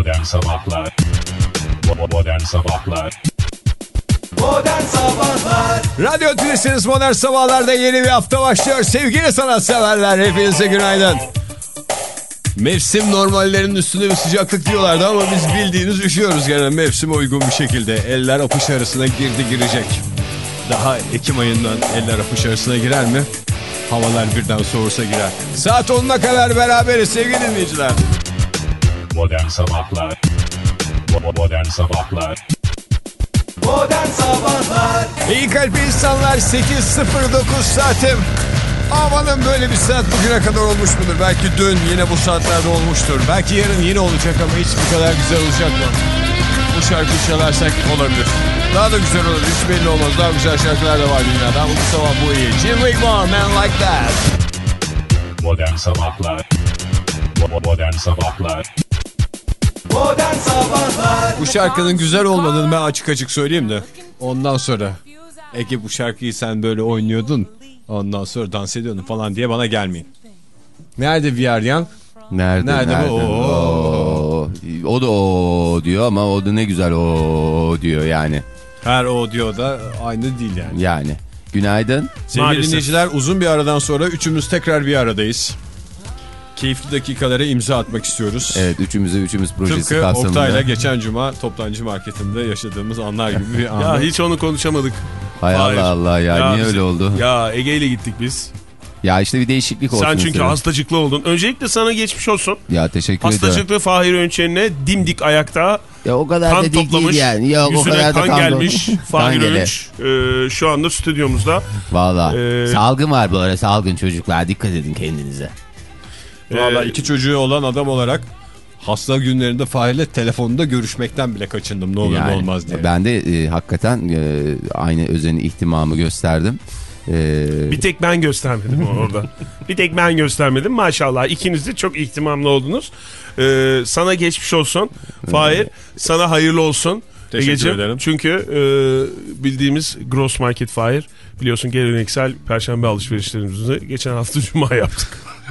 Modern Sabahlar Modern Sabahlar Modern Sabahlar Radyo Tülesi'niz Modern Sabahlar'da yeni bir hafta başlıyor. Sevgili sanatseverler hepinize günaydın. Mevsim normallerinin üstünde bir sıcaklık diyorlardı ama biz bildiğiniz üşüyoruz gene mevsime uygun bir şekilde. Eller apış arasına girdi girecek. Daha Ekim ayından eller apış arasına girer mi? Havalar birden soğursa girer. Saat 10'una kadar beraberiz sevgili dinleyiciler. Modern Sabahlar Modern Sabahlar Modern Sabahlar İyi kalp insanlar 8.09 saatim. Amanın böyle bir saat bugüne kadar olmuş mudur? Belki dün yine bu saatlerde olmuştur. Belki yarın yine olacak ama hiç bu kadar güzel olacak mı? Bu şarkıyı çalarsak olabilir. Daha da güzel olur. Hiç belli olmaz. Daha güzel şarkılar da var dünyada. Ama bu sabah bu iyi. Jim Wigmore, Man Like That. Modern Sabahlar Modern Sabahlar Modern Sabahlar Bu şarkının güzel olmadığını ben açık açık söyleyeyim de. Ondan sonra Ege bu şarkıyı sen böyle oynuyordun. Ondan sonra dans ediyordun falan diye bana gelmeyin. Nerede Viyaryan? Nerede? Nerede bu? Oo. O da o diyor ama o da ne güzel o diyor yani. Her o diyor da aynı değil yani. Yani. Günaydın. Sevgili Maalesef. dinleyiciler uzun bir aradan sonra üçümüz tekrar bir aradayız. Keyifli dakikalara imza atmak istiyoruz. Evet üçümüze üçümüz projesi Tıpkı kapsamında. Oktay'la geçen cuma toptancı marketinde yaşadığımız anlar gibi bir an. Ya hiç onu konuşamadık. Hay Hayır. Allah Allah ya, niye biz- öyle oldu? Ya, Ya Ege ile gittik biz. işte bir değişiklik olsun. Sen çünkü istedim. hastacıklı oldun. Öncelikle sana geçmiş olsun. Ya teşekkür ederim. Hastacıklı Fahir Önçen'e dimdik ayakta Ya o kadar kan da değil, toplamış. değil yani. Yok o kadar da kan kan gelmiş. Fahir. Önç e, şu anda stüdyomuzda. Valla. Ee, salgın var bu ara salgın çocuklar dikkat edin kendinize. Valla Ee, iki çocuğu olan adam olarak hasta günlerinde Fahir'le telefonda görüşmekten bile kaçındım ne olur ne olmaz diye. Ben de e, hakikaten e, aynı özeni ihtimamı gösterdim. E, Bir tek ben göstermedim orada. bir tek ben göstermedim. Maşallah ikiniz de çok ihtimamlı oldunuz. Ee, sana geçmiş olsun. Fahir sana hayırlı olsun. Teşekkür Egeciğim. ederim. Çünkü e, bildiğimiz Gross Market Fahir biliyorsun geleneksel perşembe alışverişlerimizi geçen hafta cuma yaptık.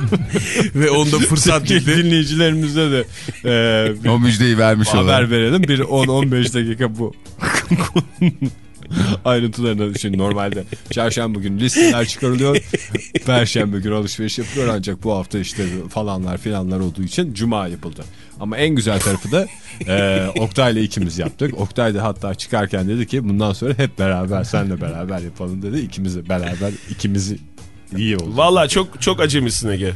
Ve onda fırsat gitti. dinleyicilerimize de e, bir o müjdeyi vermiş haber olalım. verelim. Bir 10-15 dakika bu ayrıntılarına şimdi normalde çarşamba günü listeler çıkarılıyor. Perşembe günü alışveriş yapılıyor ancak bu hafta işte falanlar filanlar olduğu için cuma yapıldı. Ama en güzel tarafı da e, Oktay'la ikimiz yaptık. Oktay da hatta çıkarken dedi ki bundan sonra hep beraber senle beraber yapalım dedi. İkimiz de beraber ikimizi iyi oldu. Valla çok çok acemisin Ege.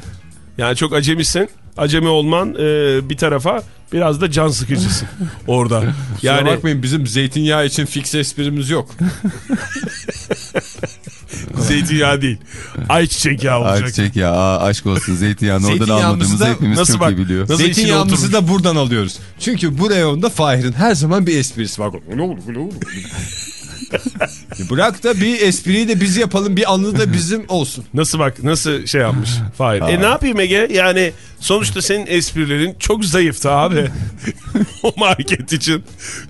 Yani çok acemisin. Acemi olman e, bir tarafa biraz da can sıkıcısın orada. Yani bakmayın bizim zeytinyağı için fix esprimiz yok. zeytinyağı değil. Ayçiçek yağı olacak. Ayçiçek ya aa, aşk olsun zeytinyağını oradan almadığımızı hepimiz nasıl çok bak- iyi biliyor. nasıl Zeytinyağımızı da buradan alıyoruz. Çünkü bu reyonda Fahir'in her zaman bir esprisi var. Bırak da bir espriyi de biz yapalım bir anı da bizim olsun. Nasıl bak nasıl şey yapmış Fahir. E ne yapayım Ege? Yani sonuçta senin esprilerin çok zayıftı abi. o market için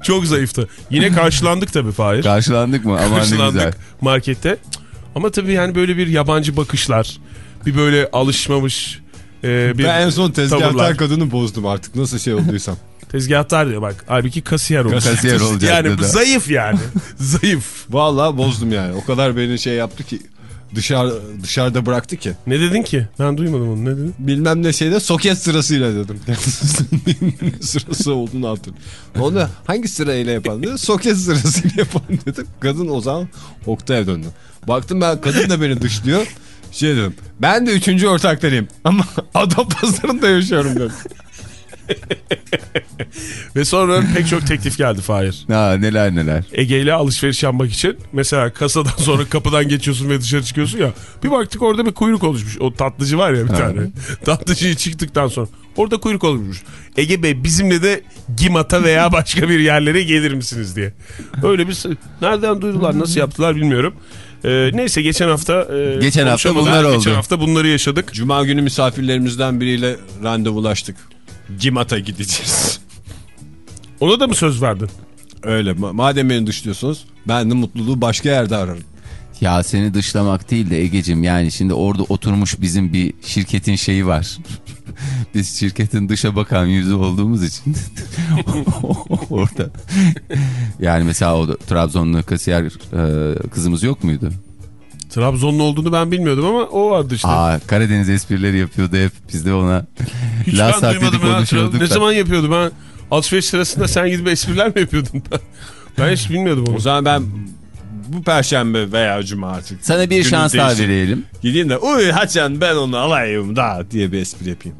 çok zayıftı. Yine karşılandık tabii Fahir. Karşılandık mı? Aman ne güzel. Karşılandık markette. Ama tabii yani böyle bir yabancı bakışlar. Bir böyle alışmamış e, bir Ben en son tezgahtar tavırlar. kadını bozdum artık nasıl şey olduysam. Tezgahtar diyor bak. Halbuki kasiyer olacak. Kasiyer olacak Yani dedi. zayıf yani. zayıf. Vallahi bozdum yani. O kadar beni şey yaptı ki dışarı dışarıda bıraktı ki. Ne dedin ki? Ben duymadım onu. Ne dedin? Bilmem ne şeyde soket sırasıyla dedim. sırası olduğunu hatırlıyorum. Onu hangi sırayla yapalım dedi. Soket sırasıyla yapalım dedim. Kadın o zaman Oktay'a döndü. Baktım ben kadın da beni dışlıyor. Şey dedim. Ben de üçüncü ortaklarıyım. Ama adam pazarında yaşıyorum dedim. Ve sonra pek çok teklif geldi Fahir. Ha, neler neler. Ege ile alışveriş yapmak için. Mesela kasadan sonra kapıdan geçiyorsun ve dışarı çıkıyorsun ya. Bir baktık orada bir kuyruk oluşmuş. O tatlıcı var ya bir tane. Tatlıcıyı çıktıktan sonra. Orada kuyruk oluşmuş. Ege Bey bizimle de Gimat'a veya başka bir yerlere gelir misiniz diye. Öyle bir... Nereden duydular nasıl yaptılar bilmiyorum. Ee, neyse geçen hafta... e, Geçen hafta bunlar Geçen oldu. hafta bunları yaşadık. Cuma günü misafirlerimizden biriyle randevulaştık. Gimat'a gideceğiz. Ona da mı söz verdin? Öyle. Ma- Madem beni dışlıyorsunuz ben de mutluluğu başka yerde ararım. Ya seni dışlamak değil de Egecim yani şimdi orada oturmuş bizim bir şirketin şeyi var. Biz şirketin dışa bakan yüzü olduğumuz için orada. Yani mesela o da, Trabzonlu kasiyer e, kızımız yok muydu? Trabzonlu olduğunu ben bilmiyordum ama o vardı işte. Aa Karadeniz esprileri yapıyordu hep. Biz de ona Hiç la ben duymadım konuşuyorduk. Ne zaman yapıyordu ben? Alışveriş sırasında sen gidip espriler mi yapıyordun? ben hiç bilmiyordum onu. O zaman ben bu perşembe veya cuma artık. Sana bir şans daha verelim. Gideyim de uy Haçan ben onu alayım da diye bir espri yapayım.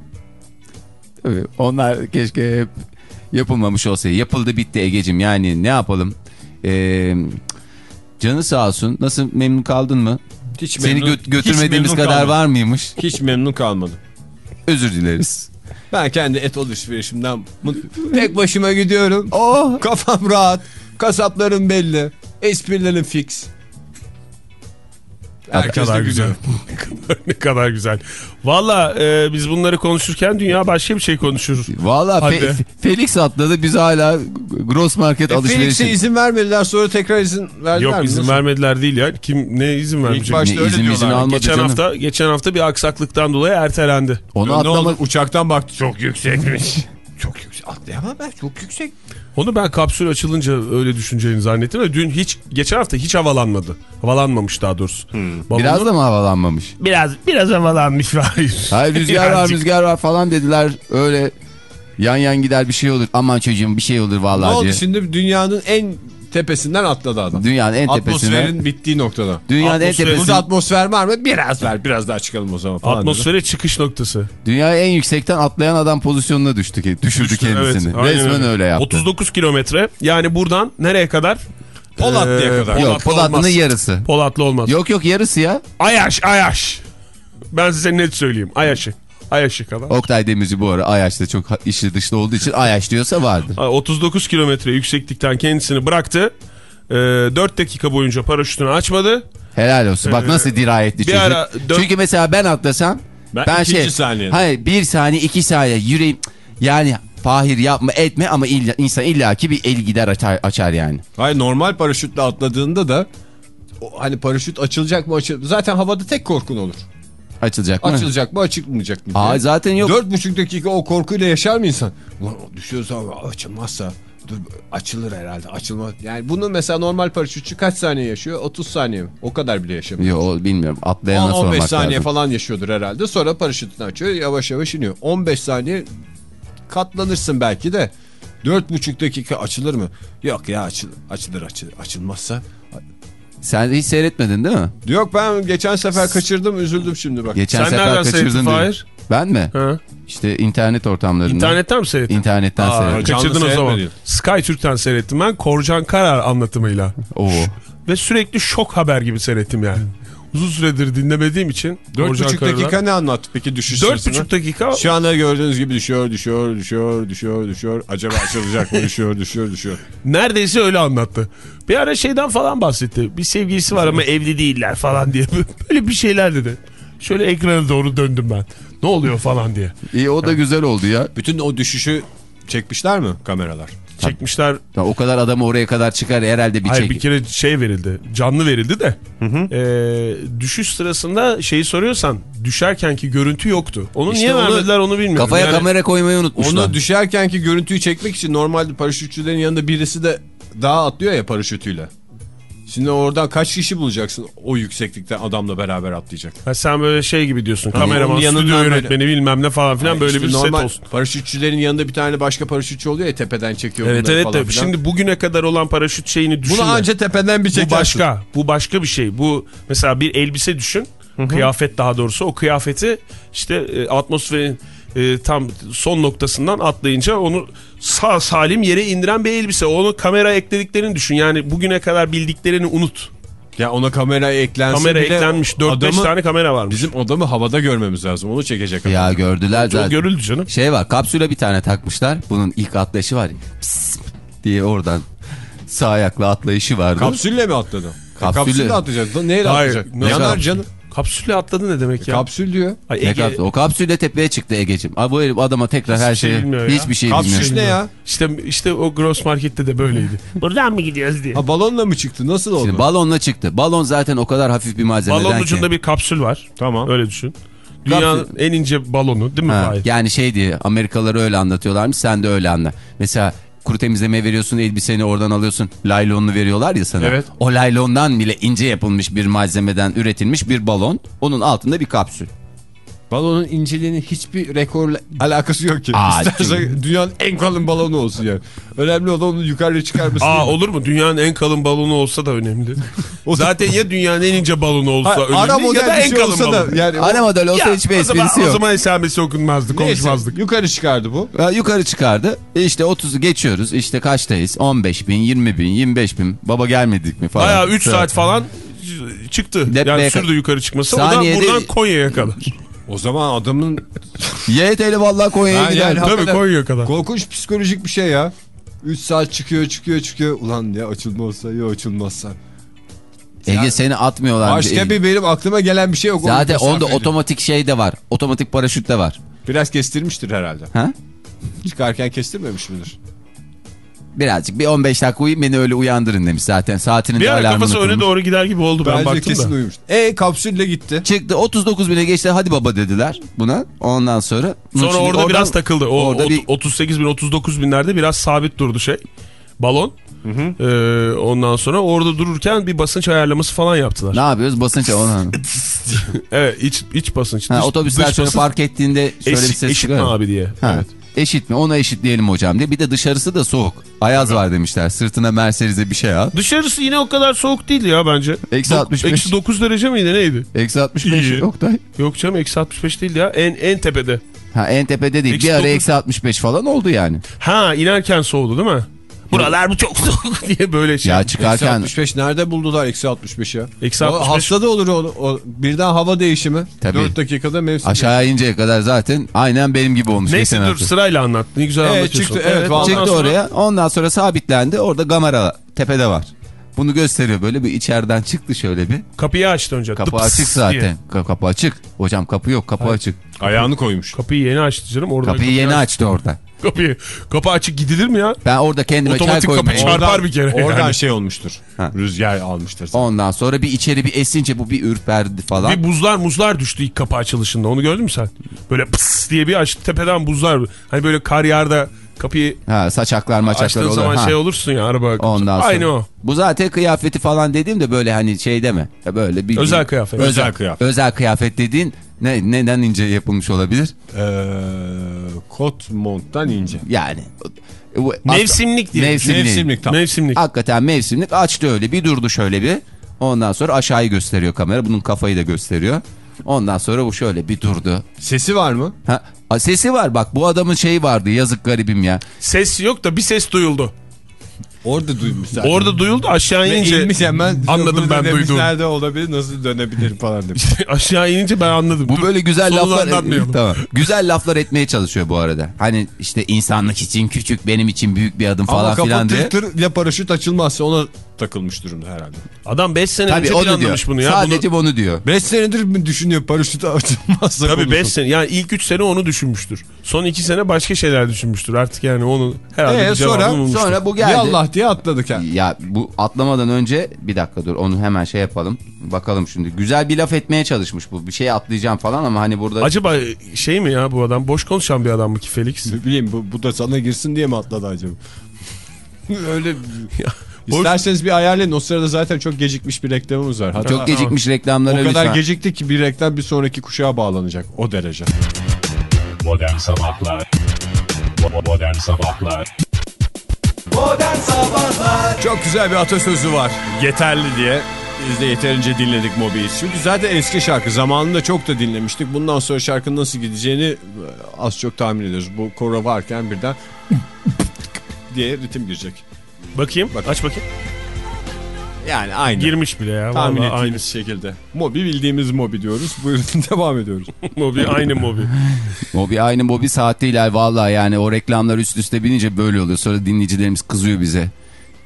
Tabii, onlar keşke hep yapılmamış olsa. Yapıldı bitti Egecim yani ne yapalım? Ee, canı sağ olsun. Nasıl memnun kaldın mı? Hiç Seni memnun- gö- götürmediğimiz hiç memnun kadar kalmadım. var mıymış? Hiç memnun kalmadım. Özür dileriz. Ben kendi et alışverişimden mut- tek başıma gidiyorum. Oh. Kafam rahat. Kasaplarım belli. Esprilerim fix. Ne Herkes kadar de güzel. ne kadar güzel. Valla e, biz bunları konuşurken dünya başka bir şey konuşur. Valla. Fe- Felix atladı biz hala gross market E, Felix'e alışverişi. izin vermediler sonra tekrar izin verdiler Yok mi? izin Nasıl? vermediler değil ya. Kim ne izin vermeyecek? başta Ne öyle izin izin diyorlar. almadı Geçen canım. hafta geçen hafta bir aksaklıktan dolayı ertelendi. Onu atlamak Uçaktan baktı çok yüksekmiş. çok yüksek. Atlayamam ben çok yüksek. Onu ben kapsül açılınca öyle düşüneceğini zannettim ve dün hiç geçen hafta hiç havalanmadı. Havalanmamış daha doğrusu. Balonu- biraz da mı havalanmamış? biraz biraz havalanmış hayır. Hayır rüzgar var rüzgar var falan dediler öyle yan yan gider bir şey olur. Aman çocuğum bir şey olur Ne vallahi oldu diye. şimdi dünyanın en tepesinden atladı adam. Dünyanın en tepesine. Atmosferin bittiği noktada. Dünyanın en Atmosfer- Burada tepesine. atmosfer var mı? Biraz ver. Biraz daha çıkalım o zaman falan. dedi. Atmosfere çıkış noktası. Dünyaya en yüksekten atlayan adam pozisyonuna düştü ki düşürdü kendisini. Evet, Resmen öyle yaptı. 39 kilometre. Yani buradan nereye kadar? Polatlı'ya Ee, kadar. Yok Polatlı Polatlı'nın olmaz. yarısı. Polatlı olmaz. Yok yok yarısı ya. Ayaş Ayaş. Ben size net söyleyeyim. Ayaş'ı. Ayaş'ı kadar. Oktay Demirci bu ara Ayaş'ta çok işi dışta olduğu için Ayaş diyorsa vardır. 39 kilometre yükseklikten kendisini bıraktı. Ee, 4 dakika boyunca paraşütünü açmadı. Helal olsun. Bak nasıl dirayetli çocuk. ara dön- Çünkü mesela ben atlasam Ben ben, şey saniyede. hayır bir saniye iki saniye yüreğim yani Fahir yapma etme ama illa, insan illaki bir el gider açar, açar yani. Hayır normal paraşütle atladığında da o, hani paraşüt açılacak mı açıl Zaten havada tek korkun olur. Açılacak mı? Açılacak mı açılmayacak mı? Aa, zaten yok. Dört buçuk dakika o korkuyla yaşar mı insan? Ulan düşüyorsa açılmazsa dur açılır herhalde açılmaz. Yani bunu mesela normal paraşütçü kaç saniye yaşıyor? 30 saniye mi? O kadar bile yaşamıyor. Yok bilmiyorum. Atlayana 10-15 sormak saniye lazım. falan yaşıyordur herhalde. Sonra paraşütünü açıyor yavaş yavaş iniyor. 15 saniye katlanırsın belki de. 4,5 dakika açılır mı? Yok ya açıl, açılır açılır. Açılmazsa. Sen hiç seyretmedin değil mi? Yok ben geçen sefer kaçırdım üzüldüm şimdi bak. Geçen Sen sefer kaçırdın. Fahir? Ben mi? Ha? İşte internet ortamlarında. İnternetten mi seyrettin? İnternetten Aa, seyrettim. Kaçırdın o zaman. Sky Türk'ten seyrettim ben. Korcan Karar anlatımıyla. Oo. Ve sürekli şok haber gibi seyrettim yani. Uzun süredir dinlemediğim için. Korcan 4,5 Karar'dan. dakika ne anlattı peki düşüş Dört sırasında? buçuk dakika Şu anda gördüğünüz gibi düşüyor, düşüyor, düşüyor, düşüyor, düşüyor. Acaba açılacak mı? düşüyor, düşüyor, düşüyor. neredeyse öyle anlattı. Bir ara şeyden falan bahsetti. Bir sevgilisi var ama evli değiller falan diye. Böyle bir şeyler dedi. Şöyle ekrana doğru döndüm ben. Ne oluyor falan diye. İyi o da güzel oldu ya. Bütün o düşüşü çekmişler mi kameralar? Çekmişler. Ya O kadar adam oraya kadar çıkar herhalde bir Hayır çek. bir kere şey verildi. Canlı verildi de. Ee, düşüş sırasında şeyi soruyorsan düşerkenki görüntü yoktu. Onu İşte niye onu- vermediler onu bilmiyorum. Kafaya Yani- kamera koymayı unutmuşlar. Onu düşerkenki görüntüyü çekmek için normalde paraşütçülerin yanında birisi de daha atlıyor ya paraşütüyle. Şimdi oradan kaç kişi bulacaksın o yükseklikten adamla beraber atlayacak. Ha, sen böyle şey gibi diyorsun. Kameraman, onun yanından stüdyo böyle- yönetmeni bilmem ne falan filan böyle İşte bir normal set olsun. Paraşütçülerin yanında bir tane başka paraşütçü oluyor ya tepeden çekiyor Evet evet falan filan. şimdi bugüne kadar olan paraşüt şeyini düşünme. Bunu anca tepeden bir bu çekersin. başka. Bu başka bir şey. Bu mesela bir elbise düşün. Kıyafet daha doğrusu. O kıyafeti işte e, atmosferin e, tam son noktasından atlayınca onu sağ salim yere indiren bir elbise. Onu kamera eklediklerini düşün. Yani bugüne kadar bildiklerini unut. Ya ona kamera eklense Kamera bile eklenmiş. 4-5 adamı- tane kamera varmış. Bizim adamı havada görmemiz lazım. Onu çekecek adam. Ya gördüler O zaten. görüldü canım. Şey var kapsüle bir tane takmışlar. Bunun ilk atlayışı var. Pıs diye oradan sağ ayakla atlayışı vardı. Kapsülle mi atladı? Kapsülle. Kapsülle atlayacak. Neyle Hayır, atlayacak? Yanar canım. Kapsülle atladı ne demek ya? Kapsül diyor. Ay, Ne Ege- kapsül? O kapsülle tepeye çıktı Ege'ciğim. Aa, Bu herif adama tekrar her şey şeyi bilmiyor ya. hiçbir şey Kapsül bilmiyor. ne ya? İşte, işte o Gross Market'te de böyleydi. Buradan mı gidiyoruz diye. Ha balonla mı çıktı? Nasıl oldu? Şimdi balonla çıktı. Balon zaten o kadar hafif bir malzemeden Balonun ki. ucunda bir kapsül var. Tamam. Öyle düşün. Dünyanın en ince balonu değil mi Ha, yani şey diye Amerikalıları öyle anlatıyorlarmış sen de öyle anla. Mesela kuru temizleme veriyorsun elbiseni oradan alıyorsun laylonlu veriyorlar ya sana. Evet. O laylondan bile ince yapılmış bir malzemeden üretilmiş bir balon. Onun altında bir kapsül. Balonun inceliğinin hiçbir rekorla alakası yok ki. Aa, İstersen dünyanın en kalın balonu olsun yani. Önemli olan onu yukarıya çıkarması. Aa olur mu? Dünyanın en kalın balonu olsa da önemli. Zaten ya dünyanın en ince balonu olsa Ha, önemli ara ya model da bir en şey kalın olsa balon. da yani o- Ana model olsa Ya, hiçbir o zaman, esprisi o yok. zaman esamesi okunmazdı, Neyse, konuşmazdık. yukarı çıkardı bu. Ha, Yukarı çıkardı. E işte 30'u geçiyoruz. İşte kaçtayız? 15 bin, 20 bin, 25 bin. Baba gelmedik mi falan. Bayağı 3 saat falan çıktı. Dep- yani sürdü yukarı çıkması. O Saniyede- da buradan Konya'ya kadar. O zaman adamın YTL vallahi Konya'ya gider. yani Tabii Konya'ya kadar. korkunç psikolojik bir şey ya. 3 saat çıkıyor çıkıyor çıkıyor. Ulan ya açılmazsa ya açılmazsa. Ege seni atmıyorlar. Başka bir benim aklıma gelen bir şey yok. Zaten onda otomatik şey de var. Otomatik paraşüt de var. Biraz kestirmiştir herhalde. Ha? Çıkarken kestirmemiş midir? Birazcık bir 15 dakika uyuyun beni öyle uyandırın demiş zaten. Saatinin Bir de ara alarmını kafası öne kurmuş. doğru gider gibi oldu ben baktım kesin da. uyumuş. E kapsülle gitti. Çıktı 39 bine geçti hadi baba dediler buna. Ondan sonra. Sonra orada oradan- biraz takıldı. O, orada bir 38 bin 39 binlerde biraz sabit durdu şey. Balon. Ee, ondan sonra orada dururken bir basınç ayarlaması falan yaptılar. ne yapıyoruz basınç. Evet iç, iç basınç. Ha, dış- otobüsler dış şöyle basınç park ettiğinde şöyle bir eşit, ses eşit mi çıkıyor. abi diye. Ha. Evet. Eşit mi? Ona eşitleyelim hocam diye. Bir de dışarısı da soğuk. Ayaz var demişler. Sırtına Mercedes'e bir şey al. Dışarısı yine o kadar soğuk değil ya bence. Eksi Dok- 65. Eksi 9 derece miydi neydi? Eksi 65 İyi. Oktay. Yok canım eksi 65 değil ya. En, en tepede. Ha en tepede değil. Eksi bir ara eksi 65 falan oldu yani. Ha inerken soğudu değil mi? Buralar bu çok soğuk diye böyle şey. Ya Eksi çıkarken 65 nerede buldular eksi 65 ya? Eksi O 65. hasta da olur o, o birden hava değişimi. Tabii. 4 dakikada mevsim. aşağı inince kadar zaten aynen benim gibi olmuş. Neyse dur hafta. sırayla anlat. Ne güzel Evet, anlatıyorsun. çıktı, evet, ondan Çıktı sonra- oraya ondan sonra sabitlendi. Orada kamera tepede var. Bunu gösteriyor böyle bir içeriden çıktı şöyle bir. Kapıyı açtı önce. Kapı Dıps açık zaten. diye. Ka- kapı açık. Hocam kapı yok kapı açık. Ayağını koymuş. Kapıyı yeni açtı canım. Oradan Kapıyı yeni açtı orada. Kapıyı. Kapı açık gidilir mi ya? Ben orada kendime çay Otomatik kapı Çarpar bir kere Oradan yani. şey olmuştur. Ha. Rüzgar almıştır. zaten. Ondan sonra bir içeri bir esince bu bir ürperdi falan. Bir buzlar muzlar düştü ilk kapı açılışında. Onu gördün mü sen? Böyle pıs diye bir açtı tepeden buzlar. Hani böyle kar yağarda kapıyı Ha, saçaklar maçaklar açtığın olur. zaman Ha. şey olursun ya araba. Ondan sonra. Aynı o. Bu zaten kıyafeti falan dediğim de böyle hani şey deme. Böyle bir Özel kıyafet. Özel, Özel kıyafet. Özel kıyafet dediğin ne neden ince yapılmış olabilir? Ee, kot monttan ince. Yani bu- Mevsimlik diye. Mevsimlik. Mevsimlik tam. Mevsimlik. Hakikaten mevsimlik açtı öyle bir durdu şöyle bir. Ondan sonra aşağıyı gösteriyor kamera. Bunun kafayı da gösteriyor. Ondan sonra bu şöyle bir durdu. Sesi var mı? Ha, sesi var bak bu adamın şeyi vardı yazık garibim ya. Ses yok da bir ses duyuldu. Orada duymuş zaten. Orada duyuldu aşağı Ve inince inmiş hemen. anladım ben duydum. Nerede olabilir nasıl dönebilirim falan demiş. aşağı inince ben anladım. Bu Dur, böyle güzel laflar anlatmayalım. tamam. Güzel laflar etmeye çalışıyor bu arada. Hani işte insanlık için küçük, benim için büyük bir adım Ama falan filan diye. tır tır ya paraşüt açılmazsa ona takılmış durumda herhalde. Adam 5 sene Tabii önce onu diyor. bunu ya. Sadece bunu, bunu diyor. 5 senedir mi düşünüyor paraşüt açılmazsa Tabii 5 konusunu? sene. Yani ilk 3 sene onu düşünmüştür. Son 2 sene başka şeyler düşünmüştür. Artık yani onu herhalde Ee, sonra- bulmuştur. Sonra bu geldi. Yallah diye atladık ha. Ya bu atlamadan önce bir dakika dur onu hemen şey yapalım. Bakalım şimdi. Güzel bir laf etmeye çalışmış bu. Bir şey atlayacağım falan ama hani burada Acaba şey mi ya bu adam? Boş konuşan bir adam mı ki Felix? Ne bileyim bu, bu da sana girsin diye mi atladı acaba? Öyle Ya, İsterseniz bir ayarlayın. O sırada zaten çok gecikmiş bir reklamımız var. Hatta çok gecikmiş reklamlara o kadar lütfen. gecikti ki bir reklam bir sonraki kuşağa bağlanacak. O derece. Modern Sabahlar Modern Sabahlar Modern Sabahlar Çok güzel bir atasözü var. Yeterli diye. Biz de yeterince dinledik Mobi'yi. Çünkü zaten eski şarkı. Zamanında çok da dinlemiştik. Bundan sonra şarkının nasıl gideceğini e, az çok tahmin ediyoruz. Bu koro varken birden diye ritim girecek. Bakayım. Aç bakayım. Yani aynı. Girmiş bile ya. Tahmin Vallahi ettiğimiz şekilde. Mobi bildiğimiz Mobi diyoruz. Buyurun devam ediyoruz. aynı. Mobi aynı mobi. Mobi aynı Mobi saat değil vallahi yani o reklamlar üst üste binince böyle oluyor. Sonra dinleyicilerimiz kızıyor bize.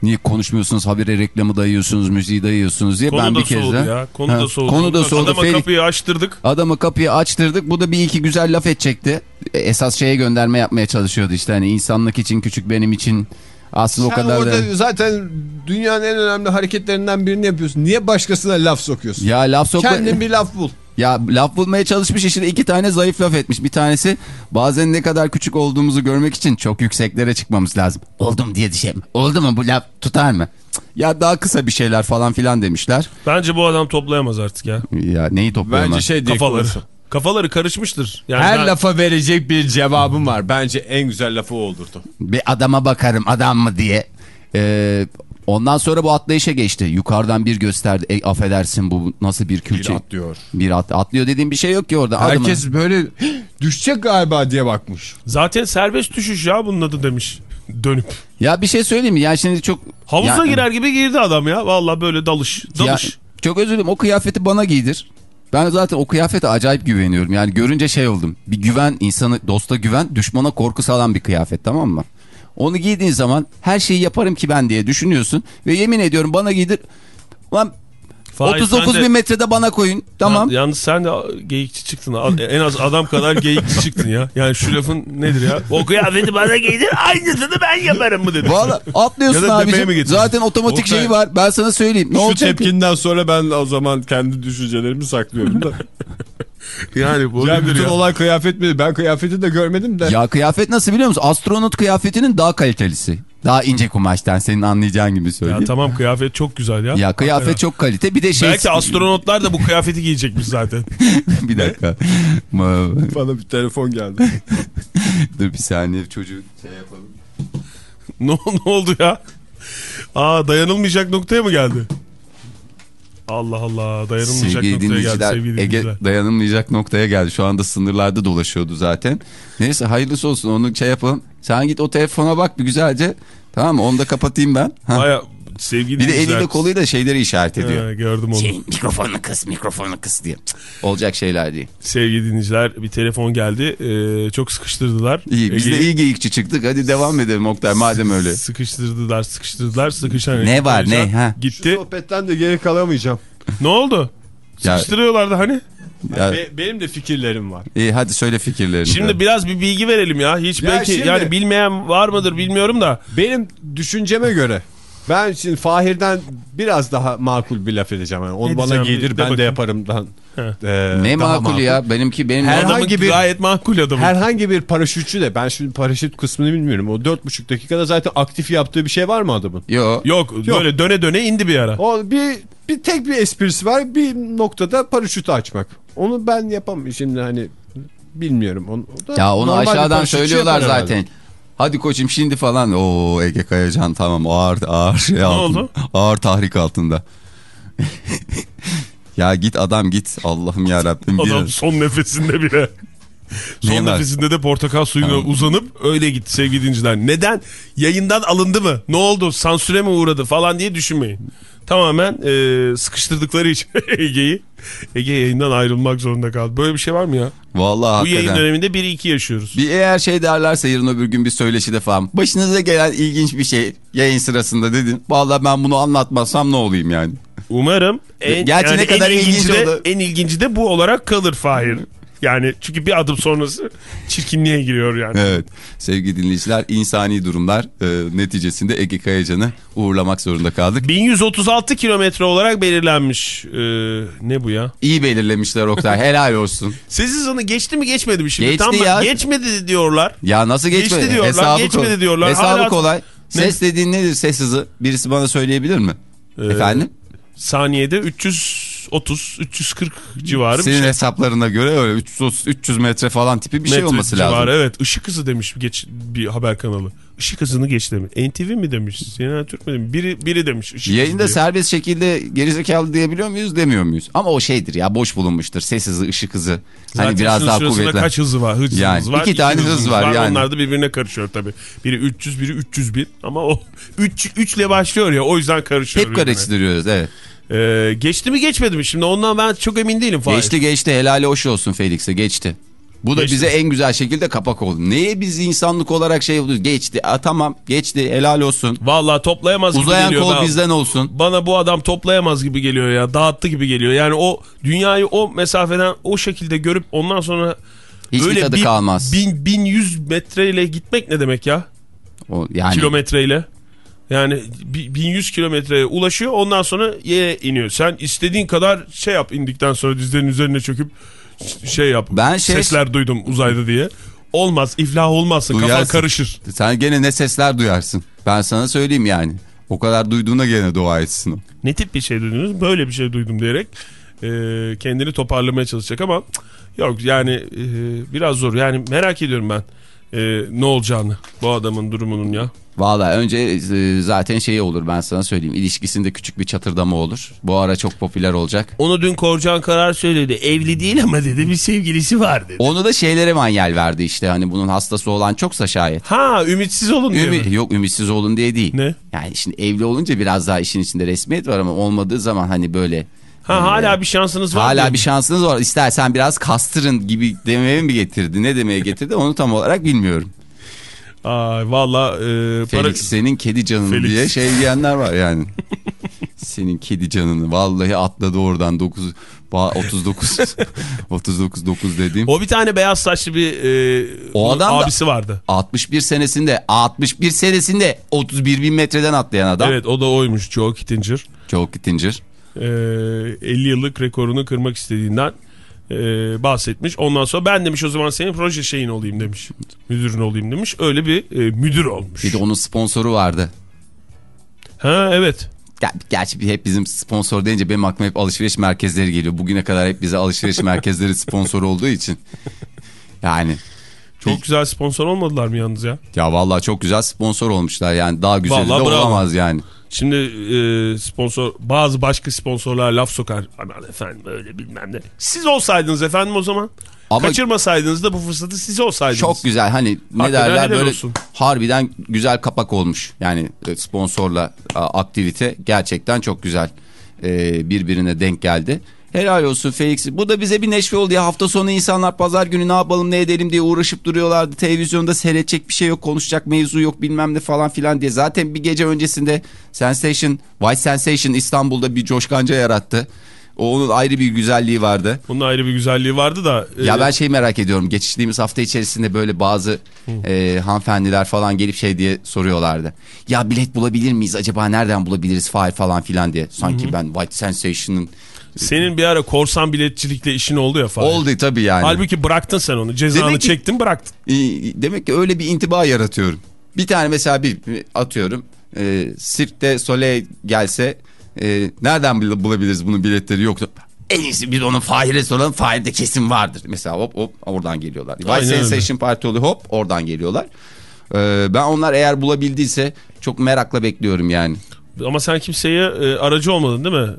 Niye konuşmuyorsunuz habire reklamı dayıyorsunuz müziği dayıyorsunuz diye Konu ben da bir kez soğudu de. ya. Konu Ha, da soğudu. Konu da soğudu. Adama Felix- kapıyı açtırdık. Adamı kapıyı açtırdık. Bu da bir iki güzel laf edecekti. E, Esas şeye gönderme yapmaya çalışıyordu işte. Hani insanlık için küçük benim için. Aslında o Sen kadar orada da... zaten dünyanın en önemli hareketlerinden birini yapıyorsun. Niye başkasına laf sokuyorsun? Ya laf sokma... Kendin bir laf bul. Ya laf bulmaya çalışmış işte iki tane zayıf laf etmiş. Bir tanesi bazen ne kadar küçük olduğumuzu görmek için çok yükseklere çıkmamız lazım. Oldum diye şey Oldu mu bu laf tutar mı? Ya daha kısa bir şeyler falan filan demişler. Bence bu adam toplayamaz artık ya. Ya neyi toplayalım? Bence şey değil. Kafaları. konusu. Kafaları karışmıştır. Yani Her ben- lafa verecek bir cevabım var. Bence en güzel lafı o olurdu. Bir adama bakarım adam mı diye. Ee, ondan sonra bu atlayışa geçti. Yukarıdan bir gösterdi. E, affedersin bu nasıl bir külçe? atlıyor. Bir at, atlıyor dediğim bir şey yok ki orada. Adamı- Herkes böyle düşecek galiba diye bakmış. Zaten serbest düşüş ya bunun adı demiş. Dönüp. Ya bir şey söyleyeyim mi? Ya şimdi çok... Havuza Ya- girer gibi girdi adam ya. Vallahi böyle dalış. Ya, Dalış. çok özür dilerim o kıyafeti bana giydir. Ben zaten o kıyafete acayip güveniyorum. Yani görünce şey oldum. Bir güven insanı dosta güven düşmana korku salan bir kıyafet tamam mı? Onu giydiğin zaman her şeyi yaparım ki ben diye düşünüyorsun. Ve yemin ediyorum bana giydir. Lan Fahir, 39 sen de- bin metrede bana koyun. Tamam. Ya- yalnız sen de geyikçi çıktın. En az adam kadar geyikçi çıktın ya. Yani şu lafın nedir ya? O kıyafeti bana giydir aynısını ben yaparım mı dedin. Valla atlıyorsun abicim. Zaten otomatik Oktay, şeyi var. Ben sana söyleyeyim. Ne Şu olacak? ki? tepkinden sonra ben o zaman kendi düşüncelerimi saklıyorum da. Yani bu ya bütün ya? olay kıyafet mi? Ben kıyafeti de görmedim de. Ya kıyafet nasıl biliyor musun? Astronot kıyafetinin daha kalitelisi. Daha ince kumaştan senin anlayacağın gibi Ya söyleyeyim. tamam kıyafet çok güzel ya. Ya kıyafet Hakikaten. çok kalite. Bir de şey... Belki astronotlar da bu kıyafeti giyecekmiş zaten. bir dakika. Bana bir telefon geldi. Dur bir saniye çocuğu şey yapalım. ne, ne oldu ya? Aa dayanılmayacak noktaya mı geldi? Allah Allah dayanılmayacak Sevgili noktaya geldi sevgili Ege dayanılmayacak noktaya geldi. Şu anda sınırlarda dolaşıyordu zaten. Neyse hayırlısı olsun onu şey yapalım. Sen git o telefona bak bir güzelce. Tamam mı? Onu da kapatayım ben. Baya sevgili Bir de eliyle koluyla şeyleri işaret ediyor. He, gördüm onu. Şey, mikrofonu kıs, mikrofonu kıs diye. Cık, Olacak şeyler değil. Sevgili dinleyiciler bir telefon geldi. Ee, çok sıkıştırdılar. İyi biz de Ege'yi iyi geyikçi çıktık. Hadi devam edelim Oktay madem öyle. Sıkıştırdılar sıkıştırdılar sıkışan. Ne var, ne, ha? Gitti. Sohbetten de geri kalamayacağım. Ne oldu? Sıkıştırıyorlardı hani. Ya, Be- benim de fikirlerim var. iyi hadi söyle fikirlerini. Şimdi biraz bir bilgi verelim ya. Hiç Ya belki şimdi- yani bilmeyen var mıdır bilmiyorum da. Benim düşünceme göre ben şimdi Fahir'den biraz daha makul bir laf edeceğim. Yani onu Ne bana giydir De ben de bakayım. yaparımdan. He. Ee, ne daha makul ya benimki benim Herhangi bir- gayet makul adamın. Herhangi bir paraşütçü de ben şimdi paraşüt kısmını bilmiyorum. O dört buçuk dakikada zaten aktif yaptığı bir şey var mı adamın? Yo. Yok, böyle döne döne indi bir ara. O bir bir tek bir esprisi var. Bir noktada paraşütü açmak. Onu ben yapamam şimdi hani bilmiyorum. Onu, o da Ya onu aşağıdan söylüyorlar yapar herhalde. Hadi koçum şimdi falan. Oo Ege Kayacan tamam ağır ağır şey altında. oldu? Ağır tahrik altında. ya git adam git Allah'ım ya Rabbim. Adam son nefesinde bile. Son Neyin var? nefesinde de portakal suyuna Tamam. uzanıp öyle gitti sevgili dinleyiciler. Neden? Yayından alındı mı? Ne oldu? Sansüre mi uğradı falan diye düşünmeyin. Tamamen e, sıkıştırdıkları için Ege'yi. Ege yayından ayrılmak zorunda kaldı. Böyle bir şey var mı ya? Vallahi Bu yayın hakikaten. döneminde 1-2 yaşıyoruz. Bir eğer şey derlerse yarın öbür gün bir söyleşide falan. Başınıza gelen ilginç bir şey yayın sırasında dedin. Vallahi ben bunu anlatmazsam ne olayım yani. Umarım en, Gerçi ne kadar en ilginç ilginci de, oldu. en ilginci de bu olarak kalır Fahir. Yani çünkü bir adım sonrası çirkinliğe giriyor yani. Evet sevgili dinleyiciler insani durumlar e, neticesinde Ege Kayacan'ı uğurlamak zorunda kaldık. 1136 kilometre olarak belirlenmiş. Ee, ne bu ya? İyi belirlemişler Oktay helal olsun. Ses hızını geçti mi geçmedi mi şimdi? Geçti Tam ya. Geçmedi diyorlar. Ya nasıl Geçti geçmedi? diyorlar, geçmedi kolay. diyorlar. Hesabı Hala- kolay. Ne? Ses dediğin nedir ses hızı? Birisi bana söyleyebilir mi? Ee, Efendim? Saniyede 330 340 civarı Senin şey. hesaplarına göre öyle 300, 300 metre falan tipi bir şey Metre olması civarı, lazım. Evet ışık hızı demiş geç bir haber kanalı. Işık hızını geç demiş. NTV mi demiş? CNN Türk mü demiş? Biri, biri demiş. Işık Yayında diye. serbest şekilde gerizekalı diyebiliyor muyuz demiyor muyuz? Ama o şeydir ya boş bulunmuştur. Ses hızı, ışık hızı. Zaten hani biraz daha kuvvetli. kaç hızı var? Hız, Yani hız var. iki tane hız hızımız var yani. Onlar da birbirine karışıyor tabii. Biri 300 biri 301 ama o 3 3 ile başlıyor ya o yüzden karışıyor. Hep karıştırıyoruz evet. Ee, geçti mi geçmedi mi? Şimdi ondan ben çok emin değilim. Fahir. Geçti geçti helali hoş olsun Felix'e geçti. Bu da Geçti. bize en güzel şekilde kapak oldu. Neye biz insanlık olarak şey oluyoruz? Geçti. A, tamam geçti helal olsun. Vallahi toplayamaz gibi Uzayan geliyor. kol bana. bizden olsun. Bana bu adam toplayamaz gibi geliyor ya. Dağıttı gibi geliyor. Yani o dünyayı o mesafeden o şekilde görüp ondan sonra Hiçbir böyle tadı bin- kalmaz. Bin, 1100 metreyle gitmek ne demek ya? O, yani Kilometreyle. Yani bi- 1100 kilometreye ulaşıyor ondan sonra yere iniyor. Sen istediğin kadar şey yap indikten sonra dizlerin üzerine çöküp şey yap. Ben şey- Sesler duydum uzayda diye. Olmaz iflah olmazsın kafan karışır. sen gene ne sesler duyarsın. Ben sana söyleyeyim yani. O kadar duyduğuna gene dua etsin. Ne tip bir şey duydunuz? Böyle bir şey duydum diyerek e, kendini toparlamaya çalışacak ama yok yani e, biraz zor. Yani merak ediyorum ben e, ne olacağını bu adamın durumunun ya. Valla önce e, zaten şey olur ben sana söyleyeyim. İlişkisinde küçük bir çatırdama olur. Bu ara çok popüler olacak. Onu dün Korcan Karar söyledi. Evli değil ama dedi bir sevgilisi var dedi. Onu da şeylere manyel verdi işte. Hani bunun hastası olan çoksa şayet. Ha ümitsiz olun diyor. Ümit, yok ümitsiz olun diye değil. Ne? Yani şimdi evli olunca biraz daha işin içinde resmiyet var ama olmadığı zaman hani böyle Ha hala bir şansınız var. hala bir şansınız var. İstersen biraz kastırın gibi demeye mi getirdi? Ne demeye getirdi? Onu tam olarak bilmiyorum. Ay valla e, para... Felix senin kedi canını Felix. diye şey diyenler var yani. senin kedi canını vallahi atladı oradan 9 39 39 9 dediğim. O bir tane beyaz saçlı bir e, O adam da- abisi vardı. 61 senesinde 61 senesinde 31 bin metreden atlayan adam. Evet o da oymuş Joe Kittinger. Joe Kittinger. E, 50 yıllık rekorunu kırmak istediğinden e, bahsetmiş. Ondan sonra ben demiş o zaman senin proje şeyin olayım demiş. Müdürün olayım demiş. Öyle bir e, müdür olmuş. Bir de onun sponsoru vardı. Ha evet. Ger gerçi hep bizim sponsor deyince benim aklıma hep alışveriş merkezleri geliyor. Bugüne kadar hep bize alışveriş merkezleri sponsor olduğu için. Yani Çok güzel sponsor olmadılar mı yalnız ya? ya vallahi çok güzel sponsor olmuşlar. Yani daha güzeli Vallahi de bravo. olamaz yani. Şimdi e, sponsor bazı başka sponsorlar laf sokar. Aman efendim öyle bilmem ne. Siz olsaydınız efendim o zaman. Ama Kaçırmasaydınız da bu fırsatı siz olsaydınız. çok güzel hani ne Hakikaten derler böyle olsun. harbiden güzel kapak olmuş. Yani e, sponsorla a, aktivite gerçekten çok güzel e, birbirine denk geldi. Helal olsun Felix. Bu da bize bir neşve oldu ya. Hafta sonu insanlar pazar günü ne yapalım ne edelim diye uğraşıp duruyorlardı. Televizyonda seyredecek bir şey yok, konuşacak mevzu yok bilmem ne falan filan diye. Zaten bir gece öncesinde Sensation, White Sensation İstanbul'da bir coşkanca yarattı. O onun ayrı bir güzelliği vardı. Bunun ayrı bir güzelliği vardı da. e, Ya ben şey merak ediyorum. Geçtiğimiz hafta içerisinde böyle bazı e, hanımefendiler falan gelip şey diye soruyorlardı. Ya bilet bulabilir miyiz? Acaba nereden bulabiliriz? Fire falan filan diye. Sanki ben White Sensation'ın Senin bir ara korsan biletçilikle işin oldu ya falan. oldu tabii yani. Halbuki bıraktın sen onu. Cezanı Demek ki- çektin bıraktın. E, demek ki öyle bir intiba yaratıyorum. Bir tane mesela bir atıyorum. E, Cirque Soleil gelse e, nereden bul- bulabiliriz bunun biletleri yoktu. En iyisi bir onun Fahir'e soralım. Fahir'de kesin vardır. Mesela hop hop oradan geliyorlar. Öyle. Sensation Party oluyor hop oradan geliyorlar. E, ben onlar eğer bulabildiyse çok merakla bekliyorum yani. Ama sen kimseye e, aracı olmadın değil mi?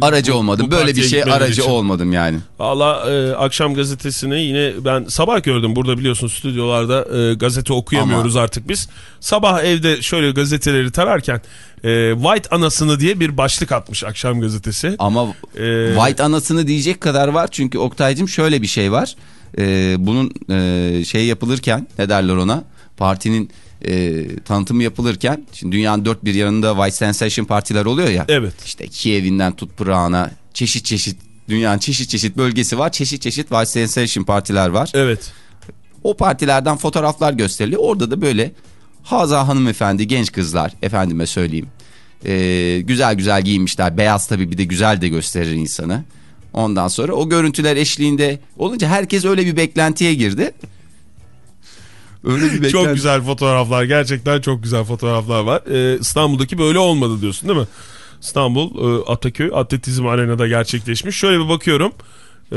E, Aracı bu- olmadım. bu Böyle bir şey aracı için. olmadım yani. Valla e, akşam gazetesini yine ben sabah gördüm. Burada biliyorsun stüdyolarda e, gazete okuyamıyoruz artık biz. Sabah evde şöyle gazeteleri tararken e, White Anasını diye bir başlık atmış akşam gazetesi. Ama Ee, White anasını diyecek kadar var çünkü Oktay'cım şöyle bir şey var. Ee, bunun e, şey yapılırken ne derler ona partinin e, tanıtımı yapılırken şimdi dünyanın dört bir yanında White Sensation partiler oluyor ya. Evet. İşte Kiev'inden tut Prag'ına çeşit çeşit dünyanın çeşit çeşit bölgesi var. Çeşit çeşit White Sensation partiler var. Evet. O partilerden fotoğraflar gösteriliyor. Orada da böyle Haza hanımefendi genç kızlar efendime söyleyeyim. Ee, güzel güzel giyinmişler. Beyaz tabii bir de güzel de gösterir insanı. Ondan sonra o görüntüler eşliğinde olunca herkes öyle bir beklentiye girdi. Öyle bir beklenti. Çok güzel fotoğraflar. Gerçekten çok güzel fotoğraflar var. E, İstanbul'daki böyle olmadı diyorsun değil mi? İstanbul e, Ataköy Atletizm Arena'da gerçekleşmiş. Şöyle bir bakıyorum. E,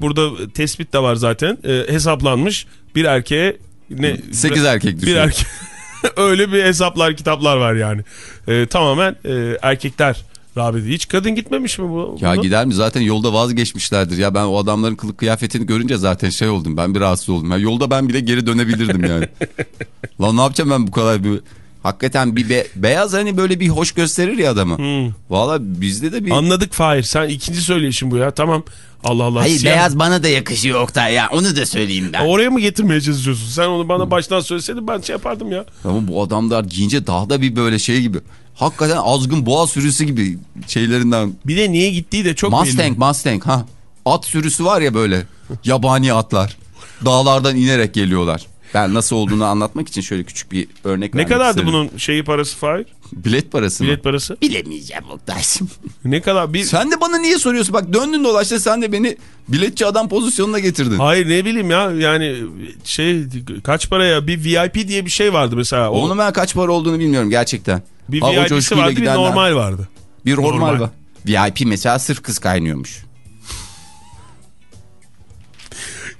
burada tespit de var zaten. E, hesaplanmış bir erkeğe ne 8 erkek bir düşüyor. erkek öyle bir hesaplar kitaplar var yani. E, tamamen e, erkekler rağbeti. Hiç kadın gitmemiş mi bu? Ya buna? gider mi? Zaten yolda vazgeçmişlerdir. Ya ben o adamların kılık kıyafetini görünce zaten şey oldum. Ben bir rahatsız oldum. Ya yolda ben bile geri dönebilirdim yani. Lan ne yapacağım ben bu kadar bir... Hakikaten bir be- beyaz hani böyle bir hoş gösterir ya adamı. Hmm. Valla bizde de bir... Anladık Fahir. Sen ikinci söyleyişin bu ya. Tamam. Allah Allah. Hayır siyah- beyaz bana da yakışıyor Oktay ya onu da söyleyeyim ben. Oraya mı getirmeye çalışıyorsun? Sen onu bana baştan söyleseydin ben şey yapardım ya. Ama bu adamlar giyince daha da bir böyle şey gibi. Hakikaten azgın boğa sürüsü gibi şeylerinden. Bir de niye gittiği de çok Mustang Mustang ha. At sürüsü var ya böyle. Yabani atlar. Dağlardan inerek geliyorlar. Ben nasıl olduğunu anlatmak için şöyle küçük bir örnek Ne kadardı isterim. bunun şeyi parası Fahir? Bilet parası mı? Bilet parası? Bilemeyeceğim Oktay'cığım. Ne kadar? Bir... Sen de bana niye soruyorsun? Bak döndün dolaştın sen de beni biletçi adam pozisyonuna getirdin. Hayır ne bileyim ya yani şey kaç paraya bir VIP diye bir şey vardı mesela. O, Onun ben kaç para olduğunu bilmiyorum gerçekten. bir VIP'si vardı bir normal vardı. Bir normal, normal. var. VIP mesela sırf kız kaynıyormuş.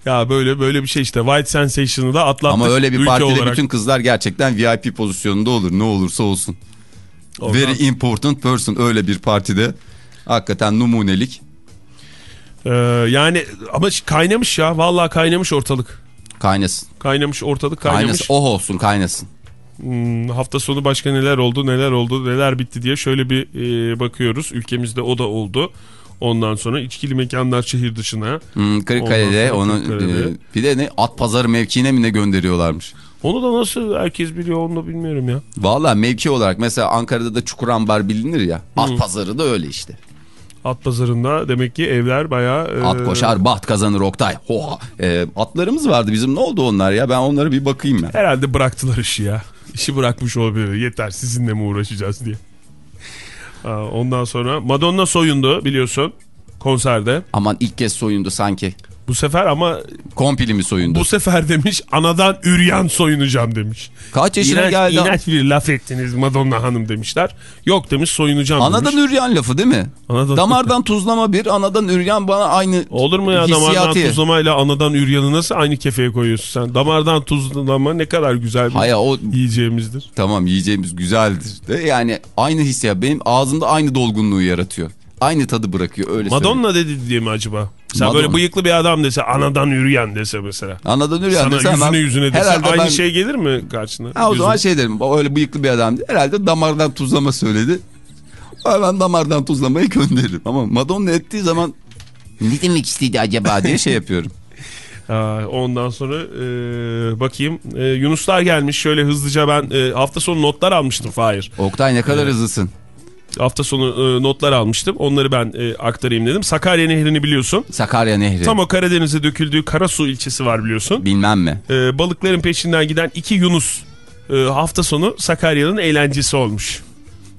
Ya böyle böyle bir şey işte White Sensation'ı da atlattık Ama öyle bir partide olarak. bütün kızlar gerçekten VIP pozisyonunda olur. Ne olursa olsun. Oradan- Very important person öyle bir partide. Hakikaten numunelik. Ee, yani ama kaynamış ya vallahi kaynamış ortalık. Kaynasın. Kaynamış ortalık kaynamış. Kaynasın. Oh olsun kaynasın. Hmm, hafta sonu başka neler oldu neler oldu neler bitti diye şöyle bir e, bakıyoruz. Ülkemizde o da oldu. Ondan sonra içkili mekanlar şehir dışına. Hmm, Kırıkkale'de onu Kırıkkale'de. e, bir de ne at pazarı mevkiine mi ne gönderiyorlarmış. Onu da nasıl herkes biliyor onu da bilmiyorum ya. Valla mevki olarak mesela Ankara'da da Çukurambar bilinir ya. At pazarı da öyle işte. At pazarında demek ki evler bayağı... e, At koşar baht kazanır Oktay. Hoha. E, atlarımız vardı bizim ne oldu onlar ya ben onlara bir bakayım ya. Herhalde bıraktılar işi ya. İşi bırakmış olabilir. Yeter sizinle mi uğraşacağız diye. Aa, Ondan sonra Madonna soyundu biliyorsun konserde. Aman ilk kez soyundu sanki. Bu sefer ama Kompili mi soyundu? bu sefer demiş anadan üryan soyunacağım demiş. Kaç yaşına İğrenç, geldi? iğrenç bir laf ettiniz Madonna hanım demişler. Yok demiş soyunacağım Anadan demiş. üryan lafı değil mi? Anadan- Damardan tuzlama bir, anadan üryan bana aynı Olur mu ya damardan hissiyatı. tuzlamayla anadan üryanı nasıl aynı kefeye koyuyorsun sen? Damardan tuzlama ne kadar güzel bir Hayır o yiyeceğimizdir. tamam yiyeceğimiz güzeldir de yani aynı hissiyat benim ağzımda aynı dolgunluğu yaratıyor. Aynı tadı bırakıyor öyle söyleyeyim. Madonna dedi diye mi acaba? Sen Madonna. böyle bıyıklı bir adam dese anadan yürüyen dese mesela. Anadan üryan Sana desem yüzüne ben- yüzüne dese herhalde aynı ben- şey gelir mi karşına? Ha, o zaman Yüzüne. şey derim öyle bıyıklı bir adamdı. Herhalde damardan tuzlama söyledi. Ben damardan tuzlamayı gönderirim. Ama Madonna ettiği zaman ne demek istedi acaba diye şey yapıyorum. Ondan sonra e, bakayım. E, Yunuslar gelmiş. Şöyle hızlıca ben e, hafta sonu notlar almıştım Fahir. Oktay ne kadar hızlısın. Hafta sonu e, notlar almıştım. Onları ben e, aktarayım dedim. Sakarya Nehri'ni biliyorsun. Sakarya Nehri. Tam o Karadeniz'e döküldüğü Karasu ilçesi var biliyorsun. Bilmem mi? E, balıkların peşinden giden iki Yunus e, hafta sonu Sakarya'nın eğlencesi olmuş.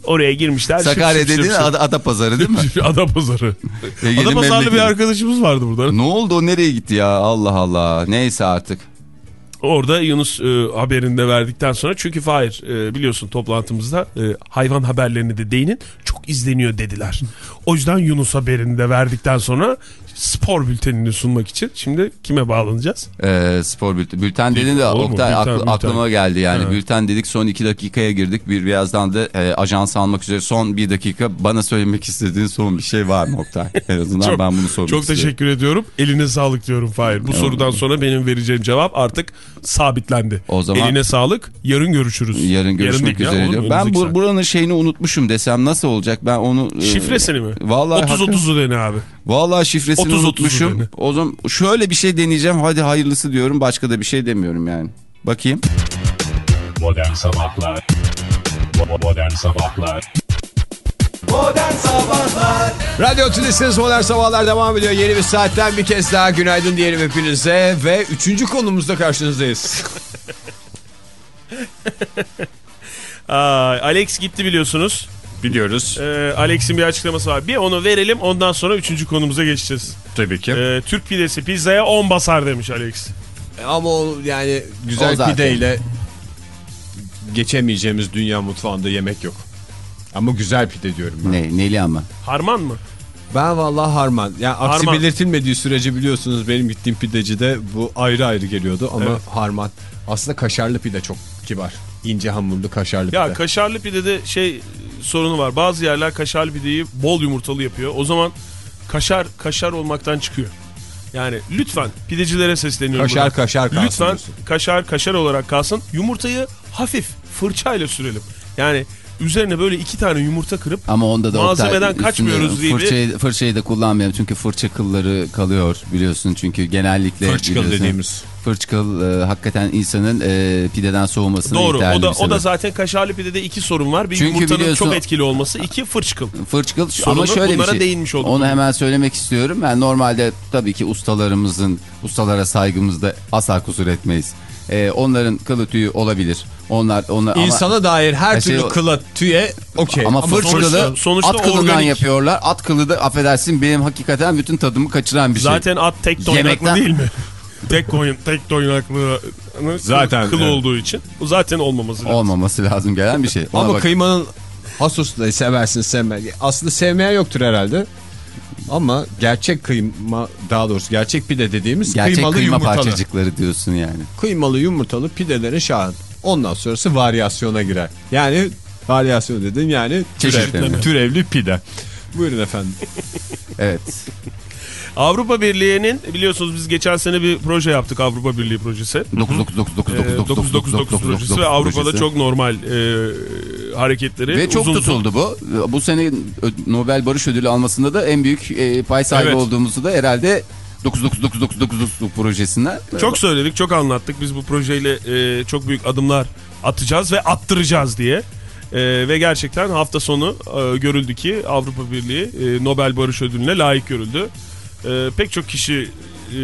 Oraya girmişler. Sakarya dediğin şıp. ada, ada pazarı değil mi? Ada pazarı. Ege'nin Ada pazarlı bir arkadaşımız vardı burada. Ne oldu o nereye gitti ya Allah Allah. Neyse artık. Orada Yunus e, haberinde verdikten sonra çünkü Fahir e, biliyorsun toplantımızda e, hayvan haberlerini de değinin çok izleniyor dediler. O yüzden Yunus haberini de verdikten sonra spor bültenini sunmak için şimdi kime bağlanacağız? Ee, spor bülten. Bülten dedin de? Oktay Bülten, aklı- bülten. aklıma geldi yani. Evet. Bülten dedik son iki dakikaya girdik. Bir birazdan da e, ajans almak üzere son bir dakika bana söylemek istediğin son bir şey var mı Oktay? En azından Çok- ben bunu sormak Çok istiyorum. teşekkür ediyorum. Eline sağlık diyorum Fahir. Bu sorudan sonra benim vereceğim cevap artık sabitlendi. O zaman- Eline sağlık. Yarın görüşürüz. Yarın görüşmek değil ya, üzere oğlum, diyorum. Ben bu, buranın şeyini unutmuşum desem nasıl olacak? Ben onu... e, Şifresini mi? Vallahi 30 hakikaten- 30'u dene abi. Vallahi şifresini 30 30'u unutmuşum. dene. O zaman şöyle bir şey deneyeceğim. Hadi hayırlısı diyorum. Başka da bir şey demiyorum yani. Bakayım. Modern Sabahlar Modern Sabahlar Modern Sabahlar Radyo Tülesi'niz Modern Sabahlar devam ediyor. Yeni bir saatten bir kez daha günaydın diyelim hepinize. Ve üçüncü konumuzda karşınızdayız. Aa, Alex gitti biliyorsunuz. Biliyoruz. Ee, Alex'in bir açıklaması var. Bir onu verelim ondan sonra üçüncü konumuza geçeceğiz. Tabii ki. Ee, Türk pidesi pizzaya 10 basar demiş Alex. Ama o yani O güzel zaten. pideyle geçemeyeceğimiz dünya mutfağında yemek yok. Ama güzel pide diyorum ben. Ne, neli ama. Harman mı? Ben vallahi harman. Yani aksi Harman. belirtilmediği sürece biliyorsunuz benim gittiğim pidecide bu ayrı ayrı geliyordu ama Evet. harman. Aslında kaşarlı pide çok kibar. İnce hamurlu kaşarlı Ya pide. kaşarlı pidede şey sorunu var. Bazı yerler kaşarlı pideyi bol yumurtalı yapıyor. O zaman kaşar kaşar olmaktan çıkıyor. Yani lütfen pidecilere sesleniyorum. Kaşar buradan. kaşar kalsın Lütfen diyorsun. kaşar kaşar olarak kalsın. Yumurtayı hafif fırçayla sürelim. Yani üzerine böyle iki tane yumurta kırıp Ama onda da Malzemeden Oktay, kaçmıyoruz diye Fırçayı, fırçayı da kullanmayalım çünkü fırça kılları kalıyor biliyorsun çünkü genellikle biliyorsun, dediğimiz. Fırçkıl e, hakikaten insanın e, pideden soğumasına Doğru. O da bir o da zaten kaşarlı pidede iki sorun var. Bir Çünkü yumurtanın biliyorsun- çok etkili olması, iki fırçkıl. Fırçkıl şu- Sorunu ama şöyle bir şey. değinmiş olduk. Onu hemen söylemek istiyorum. Ben normalde tabii ki ustalarımızın, ustalara saygımızda asla kusur etmeyiz. E, onların kılı tüyü olabilir. Onlar onlar ama- İnsana dair her Her şey- türlü kıla tüye okey. Ama, Ama sonuçta- kılı sonuçta at kılından organik. yapıyorlar. At kılı da affedersin benim hakikaten bütün tadımı kaçıran bir şey. Zaten at tek toynaklı Yemekten- değil mi? tek koyun, tek toynaklı Zaten, kıl evet. olduğu için. Bu zaten olmaması lazım. olmaması lazım gelen bir şey. Ona Ama bak- kıymanın hasosunu seversin sevmez. Aslında sevmeyen yoktur herhalde. Ama gerçek kıyma daha doğrusu gerçek pide dediğimiz gerçek kıymalı kıyma yumurtalı. parçacıkları diyorsun yani. Kıymalı yumurtalı pidelerin şahı. Ondan sonrası varyasyona girer. Yani varyasyon dedim yani türev, türevli pide. Buyurun efendim. Evet. Avrupa Birliği'nin biliyorsunuz biz geçen sene bir proje yaptık Avrupa Birliği projesi. 9999999 Ee, 999 projesi ve Avrupa'da çok normal e, hareketleri ve çok uzun tutuldu bu. Bu sene Nobel Barış Ödülü almasında da en büyük e, pay sahibi Evet. olduğumuzu da herhalde 9999999 projesinden. Çok söyledik, çok anlattık. Biz bu projeyle e, çok büyük adımlar atacağız ve attıracağız diye. E, ve gerçekten hafta sonu e, görüldü ki Avrupa Birliği e, Nobel Barış Ödülü'ne layık görüldü. E, pek çok kişi e,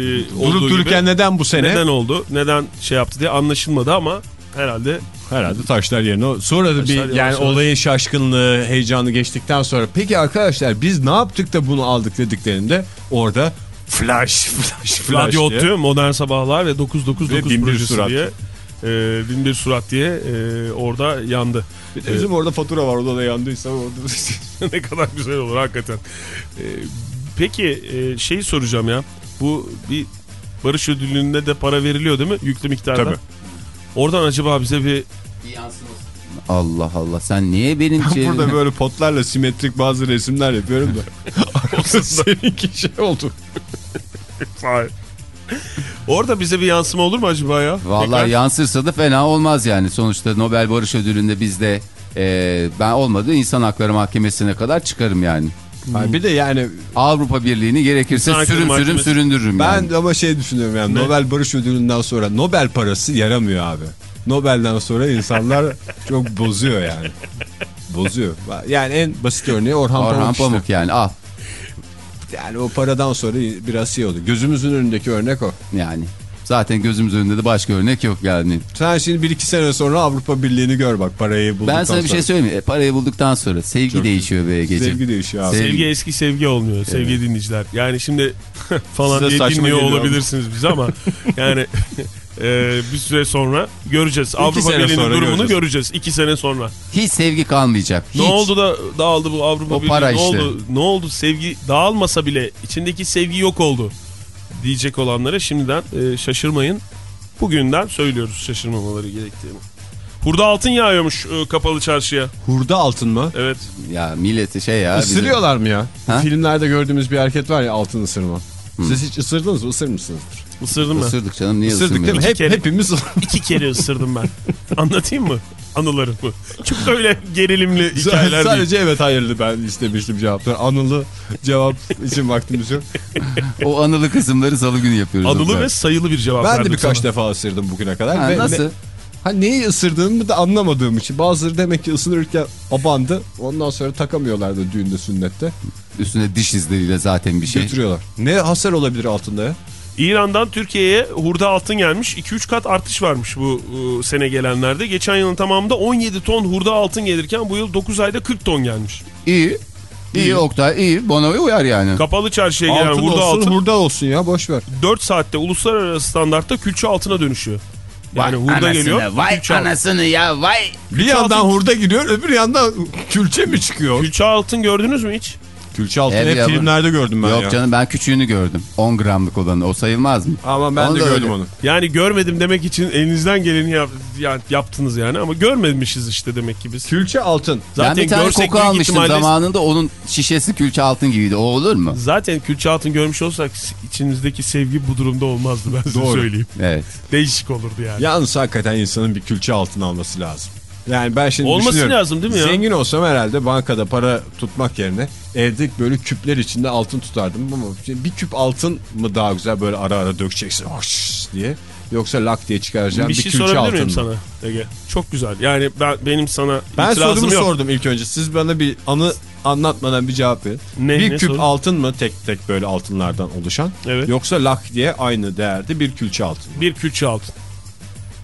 Durup dururken gibi neden bu sene? neden oldu, neden şey yaptı diye anlaşılmadı ama herhalde Herhalde taşlar yerine. Sonra da bir yani olayın şaşkınlığı, heyecanı geçtikten sonra peki arkadaşlar biz ne yaptık da bunu aldık dediklerinde orada flash flash flash Radyo diye. Modern Sabahlar ve 999 Ve projesi Surat. diye e, Bin Bir Surat diye e, orada yandı. De Bizim orada fatura var orada da yandıysa orada ne kadar güzel olur hakikaten. Ee, peki e, şeyi soracağım ya. Bu bir barış ödülünde de para veriliyor değil mi? Yüklü miktarda. Tabii. Oradan acaba bize bir Allah Allah sen niye benim Ben burada böyle potlarla simetrik bazı resimler yapıyorum da. Seninki şey oldu. Orada bize bir yansıma olur mu acaba ya? Vallahi Tekrar. yansırsa da fena olmaz yani. Sonuçta Nobel Barış Ödülü'nde bizde e, ben olmadı İnsan Hakları Mahkemesi'ne kadar çıkarım yani. Hayır, bir de yani Avrupa Birliği'ni gerekirse İnsan sürüm sürüm Mahkemesi- süründürürüm ben yani. ama şey düşünüyorum yani Ne? Nobel Barış Ödülü'nden sonra Nobel parası yaramıyor abi. Nobel'den sonra insanlar çok bozuyor yani. Bozuyor. Yani en basit örneği Orhan, Orhan Pamuk, işte. Pamuk yani al Yani o paradan sonra biraz şey oldu. Gözümüzün önündeki örnek o. yani. Zaten gözümüz önünde de başka örnek yok yani. Sen şimdi bir iki sene sonra Avrupa Birliği'ni gör bak parayı bulduktan Ben sana bir şey sonra. söyleyeyim mi? E, parayı bulduktan sonra sevgi Çok değişiyor be gece. Sevgi değişiyor abi. Sevgi- Sevgi eski sevgi olmuyor sevgili dinleyiciler. Yani şimdi falan Size diye dinliyor geliyor ama. olabilirsiniz bizi ama yani e, bir süre sonra göreceğiz. Avrupa sene Birliği'nin durumunu göreceğiz. göreceğiz. iki sene sonra. Hiç sevgi kalmayacak. Hiç. Ne oldu da dağıldı bu Avrupa O Birliği? para ne işte. oldu? Ne oldu? Sevgi dağılmasa bile içindeki sevgi yok oldu. Diyecek olanlara şimdiden e, şaşırmayın. Bugünden söylüyoruz şaşırmamaları gerektiğini. Hurda altın yağıyormuş e, kapalı çarşıya. Hurda altın mı? Evet. Ya milleti şey ya. bizim- Isırıyorlar mı ya? Ha? Filmlerde gördüğümüz bir hareket var ya altın ısırma. Siz hiç ısırdınız mı? Isır mısınızdır? Isırdım ben. Isırdık canım niye Isırdık değil mi? Hep, kere. hepimiz İki kere ısırdım ben. Anlatayım mı? Anılarımı. Çok öyle gerilimli hikayeler değil. Sadece evet hayırlı ben istemiştim cevapları. Anılı cevap için vaktimiz yok. O anılı kısımları salı günü yapıyoruz. Anılı ve sayılı bir cevap Ben de birkaç sana. defa ısırdım bugüne kadar. Ha, Ve nasıl? ne- ha, neyi ısırdığımı da anlamadığım için. Bazıları demek ki ısınırken abandı. Ondan sonra takamıyorlardı düğünde sünnette. Üstüne diş izleriyle zaten bir şey. Götürüyorlar. Ne hasar olabilir altında ya? İran'dan Türkiye'ye hurda altın gelmiş. 2-3 kat artış varmış bu e, sene gelenlerde. Geçen yılın tamamında 17 ton hurda altın gelirken bu yıl 9 ayda 40 ton gelmiş. İyi. İyi Oktay iyi. Bana uyar yani. Kapalı çarşıya gelen altın hurda olsun altın hurda olsun ya boş ver. 4 saatte uluslararası standartta külçe altına dönüşüyor. Yani hurda geliyor. Vay külçe altın. anasını ya vay. Bir yandan hurda gidiyor öbür yandan külçe mi çıkıyor? Külçe altın gördünüz mü hiç? Külçe altını hep yavru. filmlerde gördüm ben Yok ya. canım ben küçüğünü gördüm. 10 gramlık olanı o sayılmaz mı? Ama ben Onu de gördüm öyle. onu. Yani görmedim demek için elinizden geleni yap- ya- yaptınız yani ama görmemişiz işte demek ki biz. Külçe altın. Zaten ben bir tane görsek koku almıştım ihtimalle- zamanında onun şişesi külçe altın gibiydi. O olur mu? Zaten külçe altın görmüş olsak içinizdeki sevgi bu durumda olmazdı ben size Doğru. söyleyeyim. Evet. Değişik olurdu yani. Yalnız hakikaten insanın bir külçe altın alması lazım. Yani ben şimdi Olması lazım değil mi ya? Zengin olsam herhalde bankada para tutmak yerine evde böyle küpler içinde altın tutardım. Ama bir küp altın mı daha güzel böyle ara ara dökeceksin hoş diye. Yoksa lak diye çıkaracağım bir bir, şey külçe altın miyim mı? sana Ege? Çok güzel. Yani ben benim sana Ben sorumu yok. sordum ilk önce. Siz bana bir anı anlatmadan bir cevap verin. Ne- bir ne küp sorun? altın mı tek tek böyle altınlardan oluşan? Evet. Yoksa lak diye aynı değerde bir külçe altın mı? Bir külçe altın.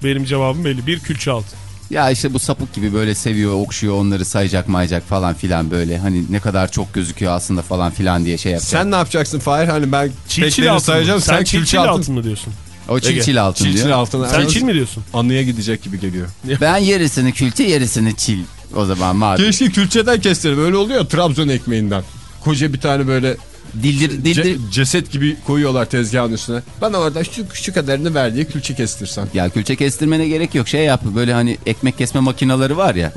Benim cevabım belli. Bir külçe altın. Ya işte bu sapık gibi böyle seviyor, okşuyor onları sayacak mayacak falan filan böyle. Hani ne kadar çok gözüküyor aslında falan filan diye şey yapacak. Sen ne yapacaksın Fahir? Hani ben Çil çil sayacağım. Sen, Sen çil çil altın. altın mı diyorsun? o çil çil altın Çil diyor. çil altın. Sen çil mi diyorsun? Anıya gidecek gibi geliyor. Ben yarısını külçe yarısını çil. O zaman madem. Keşke külçeden kestirelim. Öyle oluyor Trabzon ekmeğinden. Koca bir tane böyle Dildir, dildir. ce- ceset gibi koyuyorlar tezgahın üstüne. Bana orada şu, şu kadarını ver diye külçe kestirsen. Ya külçe kestirmene gerek yok. Şey yap böyle hani ekmek kesme makineleri var ya.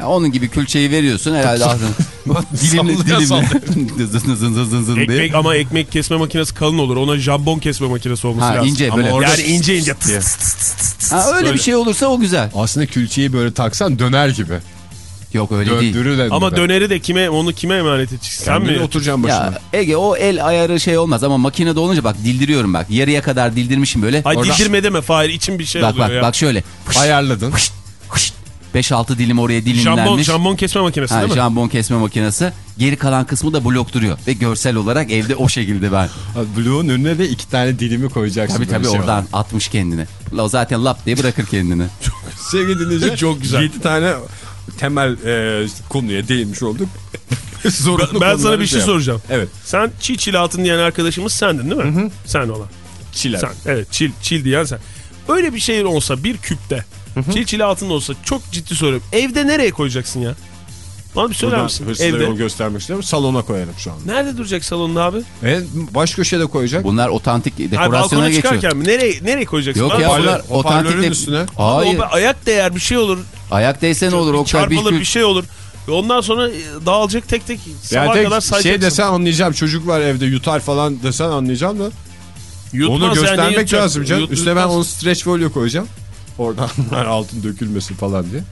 Ya onun gibi külçeyi veriyorsun herhalde ağzına. dilimli Sallaya dilimli. zın zın zın zın zın diye. Ekmek ama ekmek kesme makinesi kalın olur. Ona jambon kesme makinesi olması Ha, lazım. ince Ama böyle. orada- Orada Yani ince ince. diye. Ha, öyle Böyle. bir şey olursa o güzel. Aslında külçeyi böyle taksan döner gibi. Yok öyle değil. Döndürülen Ama gibi. döneri de kime onu kime emanet edeceksin? Sen mi? oturacağım başına. Ya Ege o el ayarı şey olmaz ama makinede olunca bak dildiriyorum bak. Yarıya kadar dildirmişim böyle. Ay Orada- dildirme deme Fahir için bir şey bak oluyor bak ya. bak şöyle. Ayarladın. 5-6 dilim oraya Jambon, dilimlenmiş. jambon kesme makinesi Ha, değil mi? jambon kesme makinesi. Geri kalan kısmı da blok duruyor. Ve görsel olarak evde o şekilde ben. Bloğun önüne de iki tane dilimi koyacaksın. Tabii tabii şey oradan atmış kendini. O zaten lap diye bırakır kendini. Sevgili dinleyiciler. Çok güzel. 7 tane temel e, konuya değinmiş olduk. Zorunlu Ben sana bir şey yap. soracağım. Evet. Sen çil çil altın diyen arkadaşımız sendin değil mi? Sen olan. Çiler. Sen. Evet çil çil diyen sen. Öyle bir şey olsa bir küpte çil çil altın olsa çok ciddi soruyorum. Evde nereye koyacaksın ya? Bana bir söyler Buradan misin? hırsızlara yol göstermek istiyorum. Salona koyarım şu anda. Nerede duracak salonda abi? E, baş köşede koyacak. Bunlar otantik Hayır, dekorasyona balkona geçiyor. çıkarken mi? Nereye, nereye koyacaksın? Yok ya bunlar otantik de... üstüne. Hayır. O be- ayak değer bir şey olur. Ayak değse ne olur? O kadar bir Çarpılır kül... bir şey olur. Ve ondan sonra e, dağılacak tek tek sabaha Yani tek kadar sayacaksın. şey desen anlayacağım. Çocuk var evde yutar falan desen anlayacağım da. Yutmaz onu yani, göstermek yutacak. lazım canım. Yut- Üstüne ben onu streç folyo koyacağım. Oradan altın dökülmesin falan diye.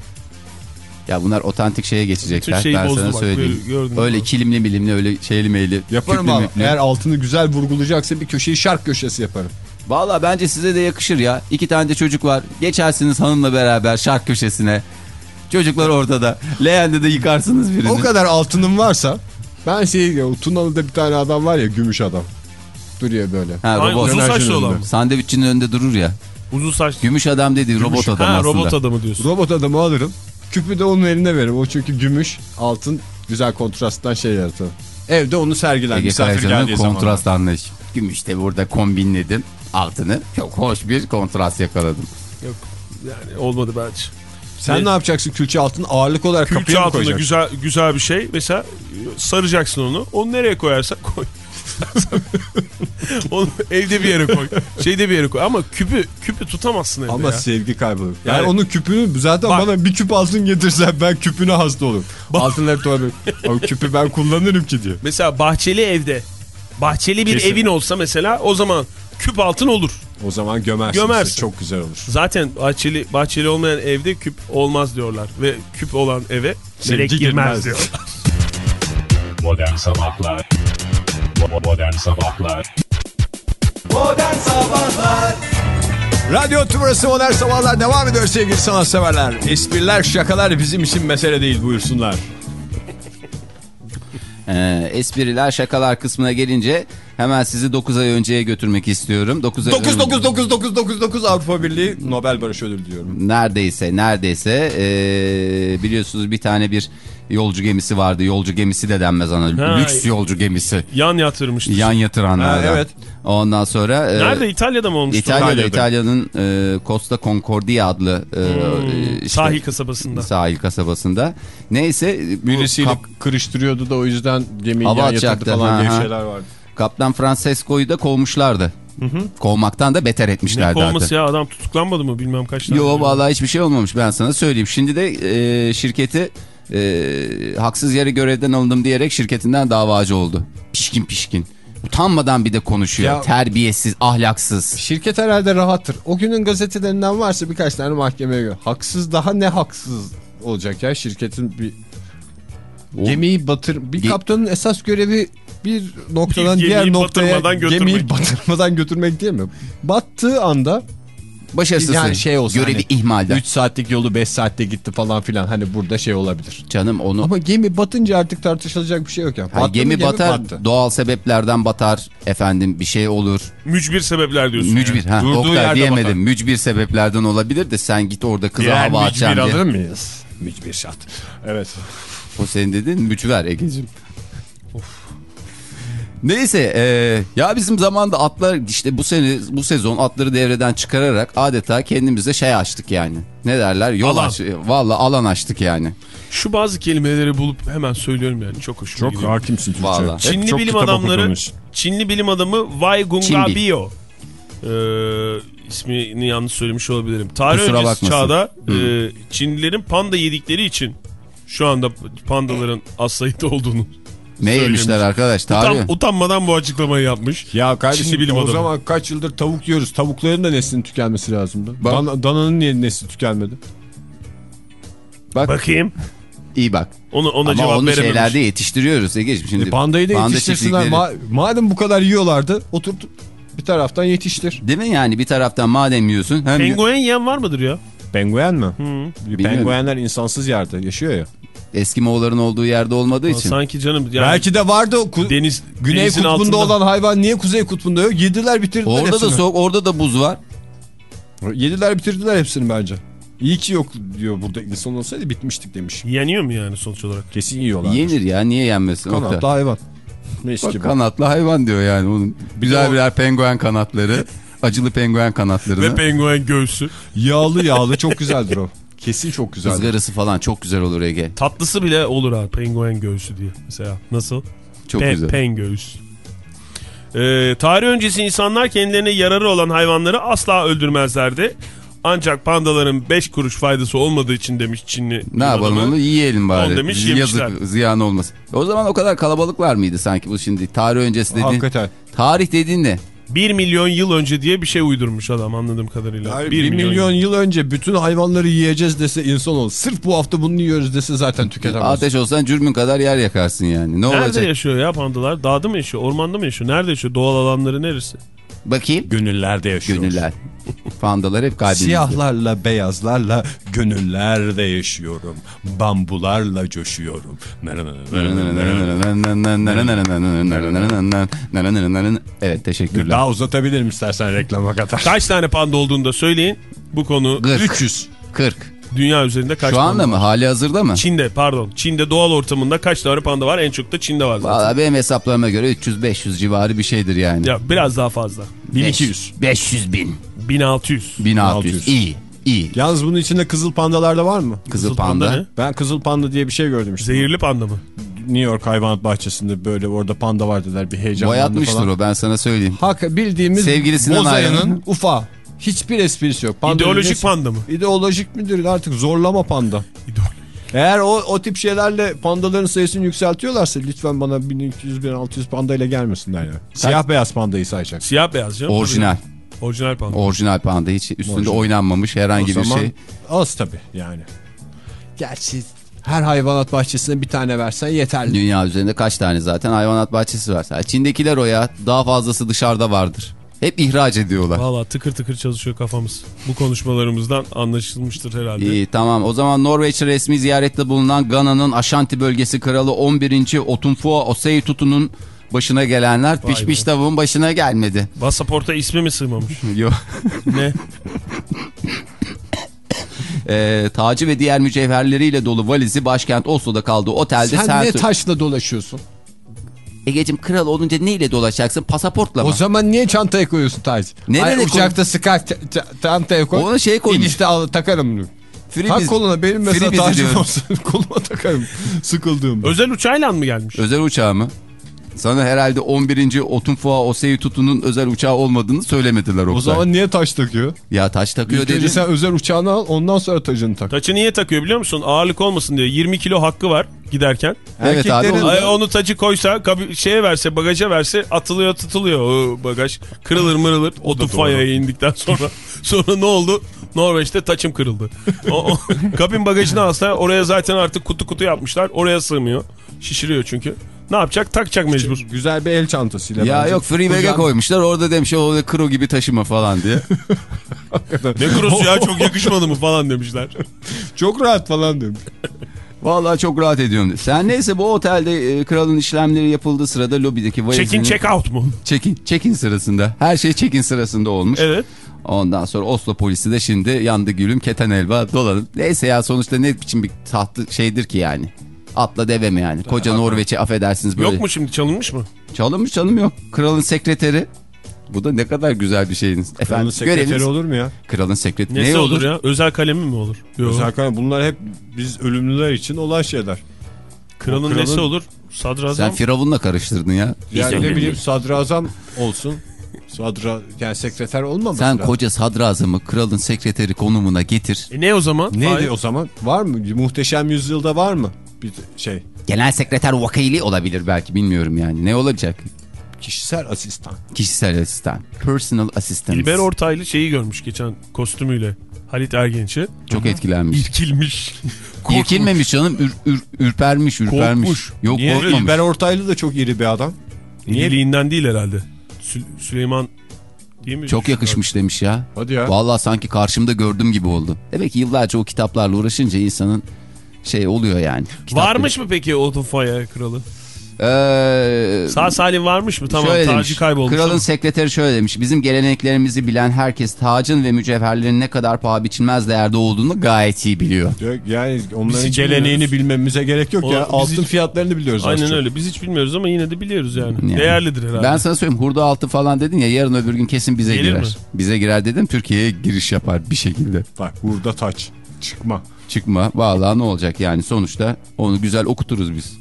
Ya bunlar otantik şeye geçecekler. Bütün ben sana bak, söyleyeyim. böyle Öyle mü? kilimli milimli öyle şeyli meyli. Yaparım abi. müplü. Eğer altını güzel vurgulayacaksa bir köşeyi şark köşesi yaparım. Valla bence size de yakışır ya. İki tane de çocuk var. Geçersiniz hanımla beraber şark köşesine. Çocuklar ortada. Leğende de yıkarsınız birini. O kadar altınım varsa ben şey ya, Tunalı'da bir tane adam var ya gümüş adam. Duruyor böyle. Ha, robot. uzun saçlı olan? Sandviççinin önünde durur ya. Uzun saç. Gümüş adam dedi robot adam ha, aslında. robot adamı diyorsun. Robot adamı alırım. Küpü de onun eline veririm. O çünkü gümüş, altın güzel kontrasttan şey yaratır. Evde onu sergiler. Ege Misafir Kayacan'ın geldiği zaman. kontrast anlayış. Gümüş de burada kombinledim. Altını çok hoş bir kontrast yakaladım. Yok yani olmadı bence. Sen Ne? ne yapacaksın külçe altın ağırlık olarak Külçe kapıya mı altında koyacaksın? güzel güzel bir şey. Mesela saracaksın onu. Onu nereye koyarsan koy. onu evde bir yere koy. Şeyde bir yere koy. Ama küpü küpü tutamazsın evde Ama ya. sevgi kaybolur. Yani, Yani- onun küpünü zaten Bak- bana bir küp altın getirsen ben küpüne hasta olurum. Altınları tuvalet. O küpü ben kullanırım ki diyor. Mesela bahçeli evde. Bahçeli bir Kesin. evin olsa mesela o zaman küp altın olur. O zaman gömersin. Gömersin. işte, Çok güzel olur. Zaten bahçeli bahçeli olmayan evde küp olmaz diyorlar ve küp olan eve melek girmez. girmez diyor. Modern Sabahlar Modern Sabahlar Modern Sabahlar Radyo Tümrüt'ü Modern Sabahlar devam ediyor sevgili sanatseverler. Espriler, şakalar bizim için mesele değil buyursunlar. Ee, espriler şakalar kısmına gelince Hemen sizi 9 ay önceye götürmek istiyorum. 9 ay 999999 Avrupa Birliği Nobel Barış Ödülü diyorum. Neredeyse neredeyse ee, biliyorsunuz bir tane bir yolcu gemisi vardı. Yolcu gemisi de denmez ona. Ha, Lüks yolcu gemisi. Yan yatırmıştır. Yan yatıranlardan. Ha, evet. Ondan sonra... e, Nerede? İtalya'da mı olmuştu? İtalya'da. İtalya'nın e, Costa Concordia adlı e, işte- Hmm, Sahil kasabasında. sahil kasabasında. Neyse bu Birisiyle kap- kırıştırıyordu da o yüzden gemiyi yan yatırdı falan ha, diye ha. şeyler vardı. Kaptan Francesco'yu da kovmuşlardı. Kovmaktan da beter Ne etmişlerdi kovması artık. ya adam tutuklanmadı mı bilmem kaç tane. Yo vallahi hiçbir şey olmamış ben sana söyleyeyim. Şimdi de e, şirketi e, haksız yere görevden alındım diyerek şirketinden davacı oldu. Pişkin pişkin. Utanmadan bir de konuşuyor. Ya- Terbiyesiz, ahlaksız. Şirket herhalde rahattır. O günün gazetelerinden varsa birkaç tane mahkemeye göre. Haksız daha ne haksız olacak ya şirketin bir O- gemiyi batır bir Ge- kaptanın esas görevi bir noktadan Bir diğer noktaya batırmadan götürmek. gemiyi batırmadan götürmek değil mi? Battığı anda Başarısız. yani şey olsa Görevi hani, ihmalden. 3 saatlik yolu 5 saatte gitti falan filan hani burada şey olabilir. Canım onu Ama gemi batınca artık tartışılacak bir şey yok ya. Battı gemi, mı, batar, battı. doğal sebeplerden batar, efendim bir şey olur. Mücbir sebepler diyorsun. Mücbir, yani. ha, Durduğu Oktay yerde diyemedim. batar. Mücbir sebeplerden olabilir de sen git orada kıza Birer hava mücbir atacaksın diye. alır mıyız? Mücbir şart. Evet. O senin dediğin mücver Ege'cim. Neyse e, ya bizim zamanda atlar işte bu sene bu sezon atları devreden çıkararak adeta kendimize şey açtık yani. Ne derler? Yol Alan. aç. Valla alan açtık yani. Şu bazı kelimeleri bulup hemen söylüyorum yani çok hoşuma gidiyor. hakimsin Türkçe. Vallahi. Çinli çok bilim adamları okudunuz. Çinli bilim adamı Wai. Gungabio ee, ismini yanlış söylemiş olabilirim. Tarih Kusura öncesi bakmasın. çağda e, Çinlilerin panda yedikleri için şu anda pandaların az sayıda olduğunu Ne Söylemiş. yemişler arkadaş? utan, Tarih. utanmadan bu açıklamayı yapmış. Ya kardeşim Çinli bilim o adamı. zaman kaç yıldır tavuk yiyoruz. Tavukların da neslinin tükenmesi lazımdı. Bak- Dan- dananın niye nesli tükenmedi? Bak Bakayım. iyi bak. Onu, ona Ama cevap onu verememiş. şeylerde yetiştiriyoruz Ege'ciğim. Şimdi E, pandayı da panda yetiştirsinler. çiftlikleri- Ma- madem bu kadar yiyorlardı oturt bir taraftan yetiştir. Değil mi yani bir taraftan madem yiyorsun. Hem Penguen yiyen var mıdır ya? Penguen mi? Hı. Penguenler insansız yerde yaşıyor ya. Eskimoğulların olduğu yerde olmadığı için. Sanki canım yani Belki de vardı deniz Güney kutbunda altında. olan hayvan niye kuzey kutbunda yok? Yediler bitirdiler Orada da hepsini. soğuk, orada da buz var. Yediler bitirdiler hepsini bence. İyi ki yok diyor burada insan olsaydı bitmiştik demiş. Yeniyor mu yani sonuç olarak? Kesin yiyorlar. Yenir ya niye yenmesin? Kanatlı hayvan. Mis Bak gibi. kanatlı hayvan diyor yani. Onun güzel o- birer penguen kanatları. acılı penguen kanatlarını. Ve penguen göğsü. Yağlı yağlı çok güzeldir o. Kesin çok güzeldir. Izgarası falan çok güzel olur Ege. Tatlısı bile olur ha penguen göğsü diye. Mesela nasıl? Çok Pe- güzel. Pen göğüs. Ee, tarih öncesi insanlar kendilerine yararı olan hayvanları asla öldürmezlerdi. Ancak pandaların 5 kuruş faydası olmadığı için demiş Çinli. Ne yapalım onu yiyelim bari. Onu demiş, Yazık yemişler. ziyan olmasın. O zaman o kadar kalabalıklar mıydı sanki bu şimdi tarih öncesi dediğin. Hakikaten. Tarih dediğin ne? 1 milyon yıl önce diye bir şey uydurmuş adam anladığım kadarıyla. Yani 1 bir milyon, milyon yıl. yıl önce bütün hayvanları yiyeceğiz dese insan olur. Sırf bu hafta bunu yiyoruz dese zaten tüketemez. Ateş olsan cürmün kadar yer yakarsın yani. Ne Nerede olacak? yaşıyor ya pandalar? Dağda mı yaşıyor? Ormanda mı yaşıyor? Nerede yaşıyor? Doğal alanları neresi? Bakayım. Gönüllerde yaşıyor. Gönüller. Pandalar hep kalbimizde. Siyahlarla beyazlarla gönüllerde yaşıyorum. Bambularla coşuyorum. Evet teşekkürler. Daha uzatabilirim istersen reklama kadar. Kaç tane panda olduğunu da söyleyin. Bu konu 40. 300. 40. dünya üzerinde kaç Şu panda anda mı? var? Hali hazırda mı? Çin'de pardon. Çin'de doğal ortamında kaç tane panda var? En çok da Çin'de var zaten. Valla benim hesaplarıma göre 300-500 civarı bir şeydir yani. Ya biraz daha fazla. 1200. 500 bin. 1600. 1600. 1600. İyi. iyi. Yalnız bunun içinde kızıl pandalar da var mı? Kızıl panda. ne? Ben kızıl panda diye bir şey gördüm işte. Zehirli panda mı? New York hayvanat bahçesinde böyle orada panda var dediler bir heyecanlandı Boyatmıştır falan. o ben sana söyleyeyim. Hak bildiğimiz Sevgilisinden bozayının ayrılan. ufa. Hiçbir esprisi yok. Panda İdeolojik dediğiniz- panda mı? İdeolojik midir artık zorlama panda. Eğer o, o tip şeylerle pandaların sayısını yükseltiyorlarsa lütfen bana 1200-1600 panda ile gelmesinler ya. Siyah beyaz pandayı sayacak. Siyah beyaz canım. Orijinal. Orijinal panda. Orijinal panda hiç üstünde Orijinal. oynanmamış herhangi o bir zaman şey. az tabii yani. Gerçi her hayvanat bahçesine bir tane versen yeterli. Dünya üzerinde kaç tane zaten hayvanat bahçesi var. Çin'dekiler o ya daha fazlası dışarıda vardır. Hep ihraç ediyorlar. Valla tıkır tıkır çalışıyor kafamız. Bu konuşmalarımızdan anlaşılmıştır herhalde. İyi tamam o zaman Norveç resmi ziyarette bulunan Gana'nın Ashanti bölgesi kralı 11. Otunfua Osei Tutu'nun Başına gelenler pişmiş tavuğun başına gelmedi. Pasaporta ismi mi sığmamış? Yok. ne? Ee, tacı ve diğer mücevherleriyle dolu valizi başkent Oslo'da kaldığı otelde Sen sen... niye taşla dolaşıyorsun? Egeciğim kral olunca neyle dolaşacaksın? Pasaportla mı? O zaman niye çantaya koyuyorsun taç? Nereye koy- uçakta sıkar çantaya koy. Ona şey koymuş. İnişte al takarım. diyor. Free Tak biz- koluna benim mesela tacım olsun koluma takarım sıkıldığımda. Özel uçağıyla mı gelmiş? Özel uçağı mı? Sana herhalde 11. Otunfuğa Osei Tutu'nun özel uçağı olmadığını söylemediler Oktay. O zaman niye taş takıyor? Ya taş takıyor İlk önce dedi. sen özel uçağını al ondan sonra tacını tak. Taçı niye takıyor biliyor musun? Ağırlık olmasın diye. 20 kilo hakkı var giderken. Evet abi, Erkeklerin- onu- Ay, onu tacı koysa şeye verse bagaja verse atılıyor tutuluyor o bagaj. Kırılır mırılır. Otufaya'ya indikten sonra. sonra ne oldu? Norveç'te taçım kırıldı. O, o, kabin bagajını alsa oraya zaten artık kutu kutu yapmışlar. Oraya sığmıyor. Şişiriyor çünkü. Ne yapacak? Takacak mecbur. Güzel bir el çantasıyla. Ya bence. yok free bag'e Kucağına- koymuşlar orada demiş o da kro gibi taşıma falan diye. Ne kurusu ya çok yakışmadı mı falan demişler. Çok rahat falan demiş. Vallahi çok rahat ediyorum. Sen neyse bu otelde e, kralın işlemleri yapıldığı sırada lobideki valizini... Check-in check-out mu? Check-in, check-in sırasında. Her şey check-in sırasında olmuş. Evet. Ondan sonra Oslo polisi de şimdi yandı gülüm keten elba dolanıp. Neyse ya sonuçta ne biçim bir tahtlı şeydir ki yani. Atla deve mi yani? Koca Norveç'i affedersiniz böyle. Yok mu şimdi çalınmış mı? Çalınmış canım yok. Kralın sekreteri. Bu da ne kadar güzel bir şeyiniz. Kralın Efendim sekreteri göreviniz. olur mu ya? Kralın sekreteri. Nesi Ne olur? olur? ya? Özel kalemi mi olur? Yok. Özel kalem bunlar hep biz ölümlüler için olan şeyler. Kralın, O kralın- nesi olur? Sadrazam. Sen Firavun'la karıştırdın ya. Yani ne bileyim sadrazam olsun. Sadra yani sekreter olmaması Sen lazım. koca sadrazamı kralın sekreteri konumuna getir. E ne o zaman? Neydi Hayır. o zaman? Var mı? Muhteşem Yüzyılda var mı? Bir şey. Genel sekreter vakili olabilir belki bilmiyorum yani. Ne olacak? Kişisel asistan. Kişisel asistan. Personal assistant. İlber Ortaylı şeyi görmüş geçen kostümüyle. Halit Ergenç'i. Çok etkilenmiş. İrkilmiş. Korkmuş. İrkilmemiş canım. Ür, ür, ürpermiş, ürpermiş. Korkmuş. Yok Niye? korkmamış. İlber Ortaylı da çok iri bir adam. Niye? İriliğinden değil herhalde. Sü- Süleyman değil mi? Çok yakışmış demiş ya. Hadi ya. Vallahi sanki karşımda gördüm gibi oldu. Demek ki yıllarca o kitaplarla uğraşınca insanın şey oluyor yani. Kitap Varmış mı peki o Tufaya kralı? Ee, Sağ salim varmış mı? Tamam tacı demiş, kaybolmuş. Kralın ama. sekreteri şöyle demiş. Bizim geleneklerimizi bilen herkes tacın ve mücevherlerin ne kadar paha biçilmez değerde olduğunu gayet iyi biliyor. Yani onların Biz geleneğini bilmiyoruz. bilmemize gerek yok O- ya. Altın hiç- fiyatlarını biliyoruz Aynen öyle. Biz hiç bilmiyoruz ama yine de biliyoruz yani. Yani. Değerlidir herhalde. Ben sana söyleyeyim hurda altı falan dedin ya yarın öbür gün kesin bize Gelir girer. mi? Bize girer dedim Türkiye'ye giriş yapar bir şekilde. Bak burada taç. Çıkma. Çıkma vallahi ne olacak yani sonuçta onu güzel okuturuz biz.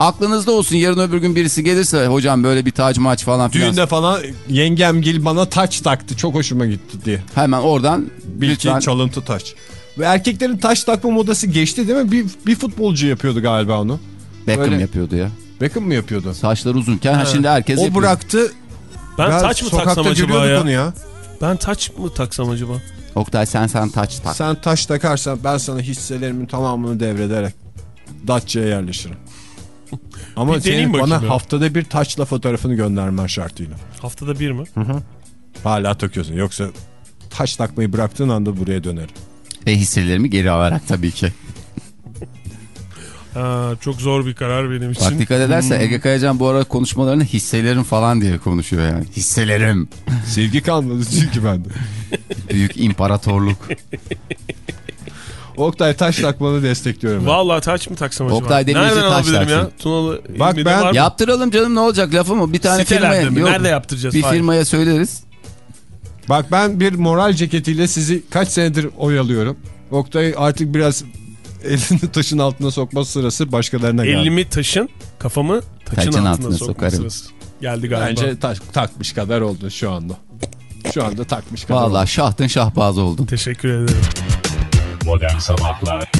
Aklınızda olsun yarın öbür gün birisi gelirse hocam böyle bir tac maç falan filan. Düğünde falan yengemgil bana taç taktı. Çok hoşuma gitti diye. Hemen oradan Bil ki lütfen çalıntı taç. Ve erkeklerin taş takma modası geçti değil mi? Bir, bir futbolcu yapıyordu galiba onu. Beckham Öyle. yapıyordu ya. Beckham mı yapıyordu? Saçları uzunken ha, şimdi herkes O yapıyor. bıraktı. ben Ben taç mı taksam acaba ya? ya. Ben taç mı taksam acaba? Oktay sen sen taç tak. Sen taş takarsan ben sana hisselerimin tamamını devrederek Datça'ya yerleşirim. Ama Bir senin bana ya. haftada bir taçla fotoğrafını göndermen şartıyla. Haftada bir mi? Hala takıyorsun. Yoksa taş takmayı bıraktığın anda buraya dönerim. Ve hisselerimi geri alarak tabii ki. Ha, çok zor bir karar benim için. Bak dikkat edersen Ege Kayacan bu ara konuşmalarını hisselerim falan diye konuşuyor yani. Hisselerim. Sevgi kalmadı çünkü bende. Büyük imparatorluk. Oktay taş takmanı destekliyorum. ben. Vallahi taç mı taksam acaba? Oktay Demirci taş alabilirim ya? taksın. Tunalı Bak ben-? Yaptıralım canım ne olacak lafı mı? Bir tane Sitelerde firmaya. mi? Yok, Nerede yaptıracağız? Bir Fahir? firmaya söyleriz. Bak ben bir moral ceketiyle sizi kaç senedir oyalıyorum. Oktay artık biraz elini taşın altına sokma sırası başkalarına geldi. Elimi taşın, kafamı taçın, Taçın altına, altına sokma sokarım. sırası. Geldi galiba. Bence ta- takmış kadar oldu şu anda. Şu anda takmış kadar oldu. Vallahi şahtın şahbazı oldun. Teşekkür ederim. Modern Sabahlar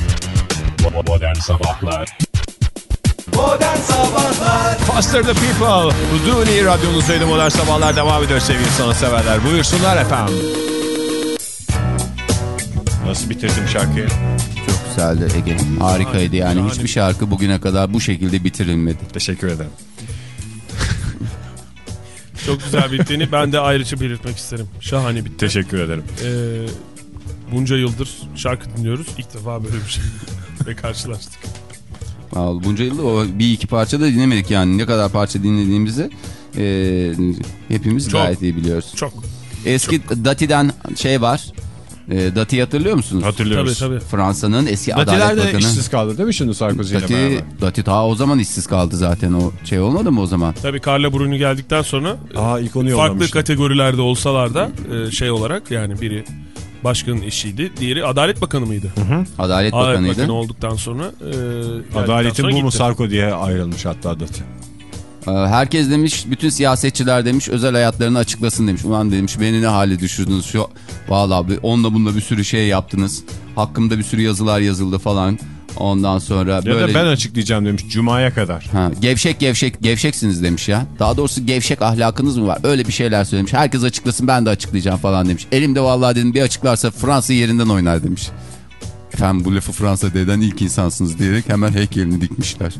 Modern Sabahlar Modern Sabahlar Faster the people. Uduni radyonuzdaydı modern sabahlar devam ediyor sevgili sanatseverler. Buyursunlar efendim. Nasıl bitirdim şarkıyı? Çok güzeldi Ege. Harikaydı yani. Hiçbir şarkı bugüne kadar bu şekilde bitirilmedi. Teşekkür ederim. Çok güzel bittiğini ben de ayrıca belirtmek isterim. Şahane bitti. Teşekkür ederim. Ee, bunca yıldır şarkı dinliyoruz. İlk defa böyle bir şey ve karşılaştık. Vallahi bunca yılda o bir iki parça da dinlemedik yani. Ne kadar parça dinlediğimizi e, hepimiz Çok. gayet iyi biliyoruz. Çok. Eski Dati'den şey var. E, Dati hatırlıyor musunuz? Tabii Hatırlıyoruz. tabii. Fransa'nın eski Datiler Adalet de Bakanı. işsiz kaldı değil mi şimdi Sarkozy ile Dati, beraber? Dati ta o zaman işsiz kaldı zaten o şey olmadı mı o zaman? Tabii Carla Bruni geldikten sonra Aa ilk onu farklı kategorilerde olsalar da e, şey olarak yani biri başkanın eşiydi. Diğeri Adalet Bakanı mıydı? Adalet Adalet Bakanı'ydı. Bakanı olduktan sonra e, Adaletin sonra bu mu gitti. Sarkozy'ye ayrılmış hatta Dati. Ee, Herkes demiş, bütün siyasetçiler demiş özel hayatlarını açıklasın demiş. Ulan demiş beni ne hale düşürdünüz şu. Valla abi onunla bununla bir sürü şey yaptınız. Hakkımda bir sürü yazılar yazıldı falan. Ondan sonra Ya böyle... da ben açıklayacağım demiş Cuma'ya kadar. Ha, gevşek gevşek gevşeksiniz demiş ya. Daha doğrusu gevşek ahlakınız mı var? Öyle bir şeyler söylemiş. Herkes açıklasın ben de açıklayacağım falan demiş. Elimde vallahi dedim bir açıklarsa Fransa yerinden oynar demiş. Efendim bu lafı Fransa'da eden ilk insansınız diyerek hemen heykelini dikmişler.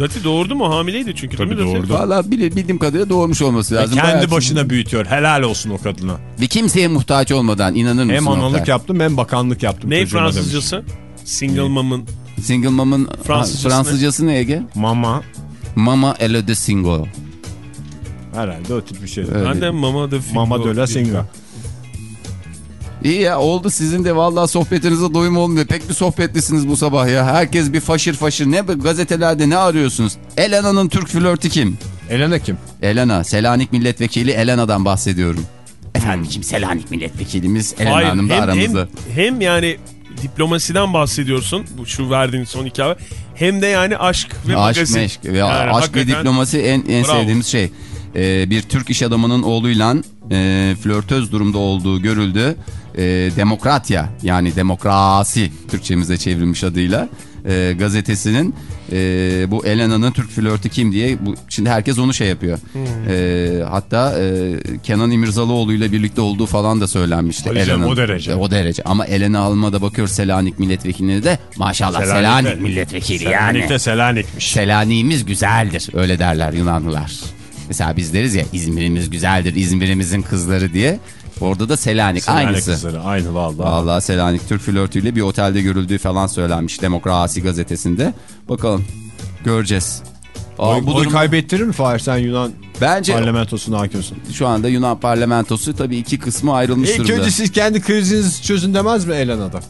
Dati doğurdu mu? Hamileydi çünkü Tabii doğurdu. Valla bildiğim kadarıyla doğurmuş olması lazım. Kendi Bayağı- başına büyütüyor. Helal olsun o kadına. Ve kimseye muhtaç olmadan inanır mısın? Hem analık Oktay? yaptım hem bakanlık yaptım. Ne çocuğuma demiş. Fransızcası? Single mom'ın. Single mom'ın Fransızcası Fransızcası ne Ege? Mama. Mama elle de single. Herhalde o tip bir şey. Öyle. Ben de Mama de Figo. Mama de la Singa. İyi ya oldu sizin de vallahi sohbetinize doyum olmuyor. Pek bir sohbetlisiniz bu sabah ya. Herkes bir faşır faşır. Ne gazetelerde ne arıyorsunuz? Elena'nın Türk flörtü kim? Elena kim? Elena, Selanik milletvekili Elena'dan bahsediyorum. Efendim kim Selanik milletvekilimiz Elena Hanım da hem, aramızda. hem, hem yani diplomasiden bahsediyorsun. Bu şu verdiğin son iki haber. Hem de yani aşk ve Aşk magazin. meşk ve Yani aşk ve diplomasi en, en Bravo. sevdiğimiz şey. Ee, bir Türk iş adamının oğluyla e, flörtöz durumda olduğu görüldü. E, Demokratya yani demokrasi Türkçemize çevrilmiş adıyla e, gazetesinin e, bu Elena'nın Türk flörtü kim diye bu, şimdi herkes onu şey yapıyor. Hmm. E, hatta e, Kenan İmirzalıoğlu ile birlikte olduğu falan da söylenmişti. Elena'nın. o derece. O derece ama Elena Hanım'a da bakıyor Selanik milletvekilleri de maşallah Selanik'te. Selanik milletvekili yani. Selanik'te Selanik'miş. Selanik'imiz güzeldir. Öyle derler Yunanlılar. Mesela biz deriz ya İzmir'imiz güzeldir. İzmir'imizin kızları diye. Orada da Selanik, Selanik aynısı. kızları, Aynı vallahi. Vallahi Selanik Türk flörtüyle bir otelde görüldüğü falan söylenmiş Demokrasi gazetesinde. Bakalım göreceğiz. Aa, Oy, bu oy durum kaybettirir mi Fahir sen Yunan bence parlamentosuna hakimsin? şu anda Yunan parlamentosu tabii iki kısmı ayrılmış İlk durumda. önce siz kendi krizinizi çözün demez mi Elena'da?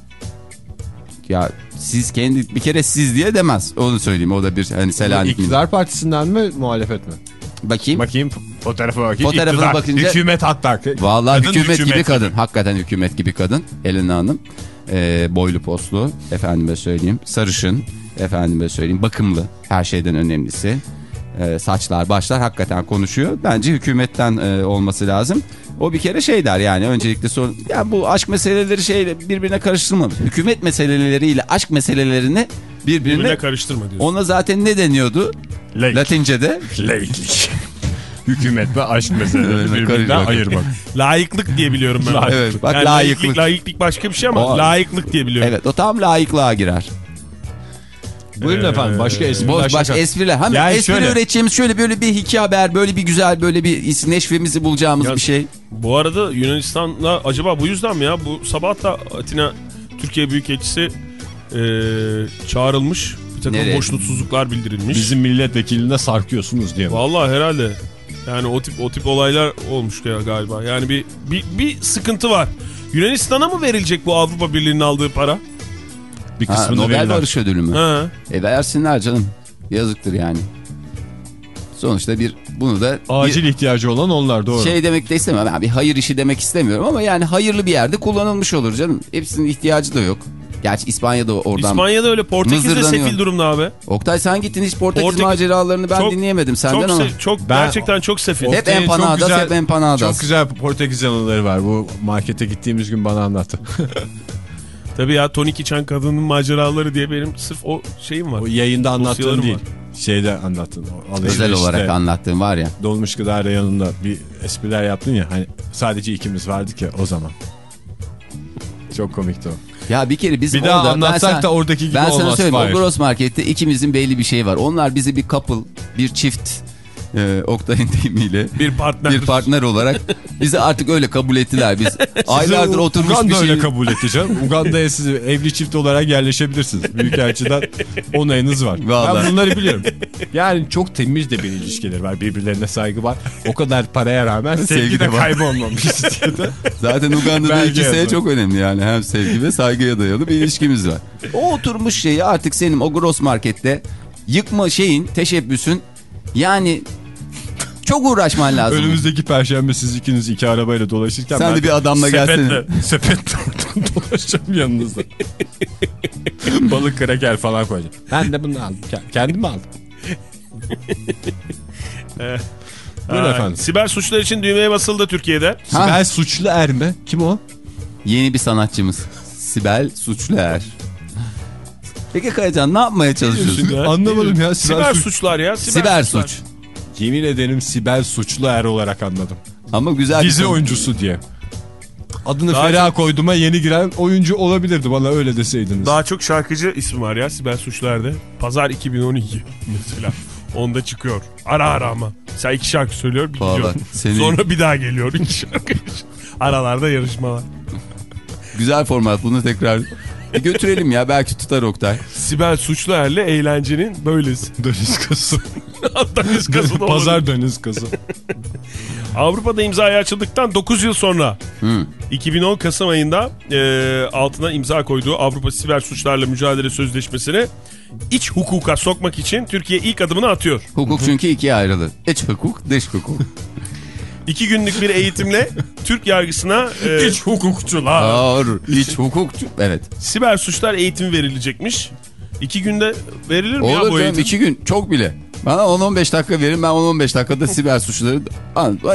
Ya siz kendi bir kere siz diye demez. Onu söyleyeyim. O da bir hani Selanik? İktidar partisinden mi muhalefet mi? Bakayım. Bakayım fotoğrafa bakayım. Fotoğrafına İktidar, bakınca- Hükümet hatta. Vallahi Kadın hükümet, gibi hükümet kadın. Hakikaten hükümet gibi kadın. Elena Hanım. Ee, boylu poslu. Efendime söyleyeyim. Sarışın. Efendime söyleyeyim. Bakımlı. Her şeyden önemlisi. Ee, saçlar başlar hakikaten konuşuyor. Bence hükümetten e, olması lazım. O bir kere şey der yani öncelikle sorun. Ya bu aşk meseleleri şeyle birbirine karıştırmamış. Hükümet meseleleriyle aşk meselelerini birbirine... birbirine karıştırma diyorsun. Ona zaten ne deniyordu? Laik. Latince'de. Laiklik. Hükümet ve aşk meseleleri Evet, birbirinden ayırmak. Layıklık diye biliyorum ben. Evet, bak Yani layıklık. layıklık. Layıklık başka bir şey ama O- layıklık diye biliyorum. Evet o tam layıklığa girer. Buyurun efendim başka espriler. Boz baş espriler. Hem Yani espri şöyle- üreteceğimiz şöyle böyle bir hikaye haber, böyle bir güzel, böyle bir neşvemizi bulacağımız Ya- bir şey. Bu arada Yunanistan'la acaba bu yüzden mi ya? Bu sabah da Atina Türkiye Büyükelçisi e, çağrılmış. Bir takım Nereye? hoşnutsuzluklar bildirilmiş. Bizim milletvekiline sarkıyorsunuz diye mi? Vallahi herhalde. Yani o tip o tip olaylar olmuş ya galiba. Yani bir bir, bir sıkıntı var. Yunanistan'a mı verilecek bu Avrupa Birliği'nin aldığı para? Bir Ha, kısmını Nobel verirler. Barış Ödülü mü? Ha. E versinler canım. Yazıktır yani. Sonuçta bir bunu da bir Acil ihtiyacı olan onlar doğru. şey demek de istemem. Ben bir hayır işi demek istemiyorum ama yani hayırlı bir yerde kullanılmış olur canım. Hepsinin ihtiyacı da yok. Gerçi İspanya'da oradan. İspanya'da öyle Portekiz de Mızırdanıyor. sefil durumda abi. Oktay sen gittin hiç Portekiz Portekiz- maceralarını ben Çok- dinleyemedim senden Çok, ama. çok Ben- gerçekten çok sefil. Hep empanadas, güzel- hep empanadas. Çok güzel Portekiz anıları var. Bu markete gittiğimiz gün bana anlattı. Tabii ya tonik içen kadının maceraları diye benim sırf o şeyim var. o yayında anlattığın değil. var. Şeyde anlattın. Özel işte olarak anlattığım var ya. Dolmuş gıda reyonunda bir espriler yaptın ya. Hani sadece ikimiz vardık ya o zaman. Çok komikti o. Ya bir kere biz Bir orada... daha ben anlatsak sana- da oradaki gibi Ben sana olmaz. söyleyeyim o Gross Market'te ikimizin belli bir şeyi var. Onlar bizi bir couple, bir çift e, Oktay'ın deyimiyle Bir partner. bir partner olarak Bizi artık öyle kabul ettiler biz. Aylardır oturmuş Uganda bir şey. öyle kabul canım. Uganda'ya siz evli çift olarak yerleşebilirsiniz. Büyükelçiden onayınız var. Vallahi. Ben bunları biliyorum. Yani çok temiz de bir ilişkileri var. Birbirlerine saygı var. O kadar paraya rağmen sevgi, de de var. kaybolmamış de. Zaten Uganda'da ikisi yazıyor. çok önemli yani. Hem sevgi ve saygıya dayalı bir ilişkimiz var. O oturmuş şeyi artık senin o gross markette yıkma şeyin, teşebbüsün yani çok uğraşman lazım. Önümüzdeki perşembe siz ikiniz iki arabayla dolaşırken Sen ben de bir adamla gelsene. sepetle, sepetle dolaşacağım yanınızda. Balık kraker falan koyacağım. Ben de bunu aldım. Ke- Kendim aldım. Buyurun Ha, efendim. Siber suçlar için düğmeye basıldı Türkiye'de. Ha. Sibel Suçlu Er mi? Kim o? Yeni bir sanatçımız. Sibel Suçluer. Peki Kayacan ne yapmaya çalışıyorsun? Anlamadım ya. Sibel, Siber Suç. suçlar ya. Siber suçlar. suç. Yemin ederim Sibel Suçlu Er olarak anladım. Ama güzel bir Dizi konu. oyuncusu diye. Adını Daha Feriha koyduğuma yeni giren oyuncu olabilirdi bana öyle deseydiniz. Daha çok şarkıcı ismi var ya Siber Suçlar'da. Pazar 2012 mesela. Onda çıkıyor. Ara ara ama. Sen iki şarkı söylüyor bir Vallahi gidiyor. seni- Sonra bir daha geliyor iki şarkı. Aralarda yarışmalar. Güzel format bunu tekrar bir götürelim ya belki tutar Oktay. Sibel Suçlar'le eğlencenin böylesi. Daniskası. Daniskası da. Pazar daniskası. Avrupa'da imzaya açıldıktan 9 yıl sonra Hı. 2010 Kasım ayında e, altına imza koyduğu Avrupa Siber Suçlarla Mücadele Sözleşmesi'ni iç hukuka sokmak için Türkiye ilk adımını atıyor. Hukuk çünkü ikiye ayrılır. İç hukuk, dış hukuk. İki günlük bir eğitimle Türk yargısına e, İç hukukçular. Doğru. İç hukuk. Evet. siber suçlar eğitimi verilecekmiş. İki günde verilir mi ya Olur bu canım eğitim? iki gün çok bile. Bana 10-15 dakika verin ben 10-15 dakikada siber suçları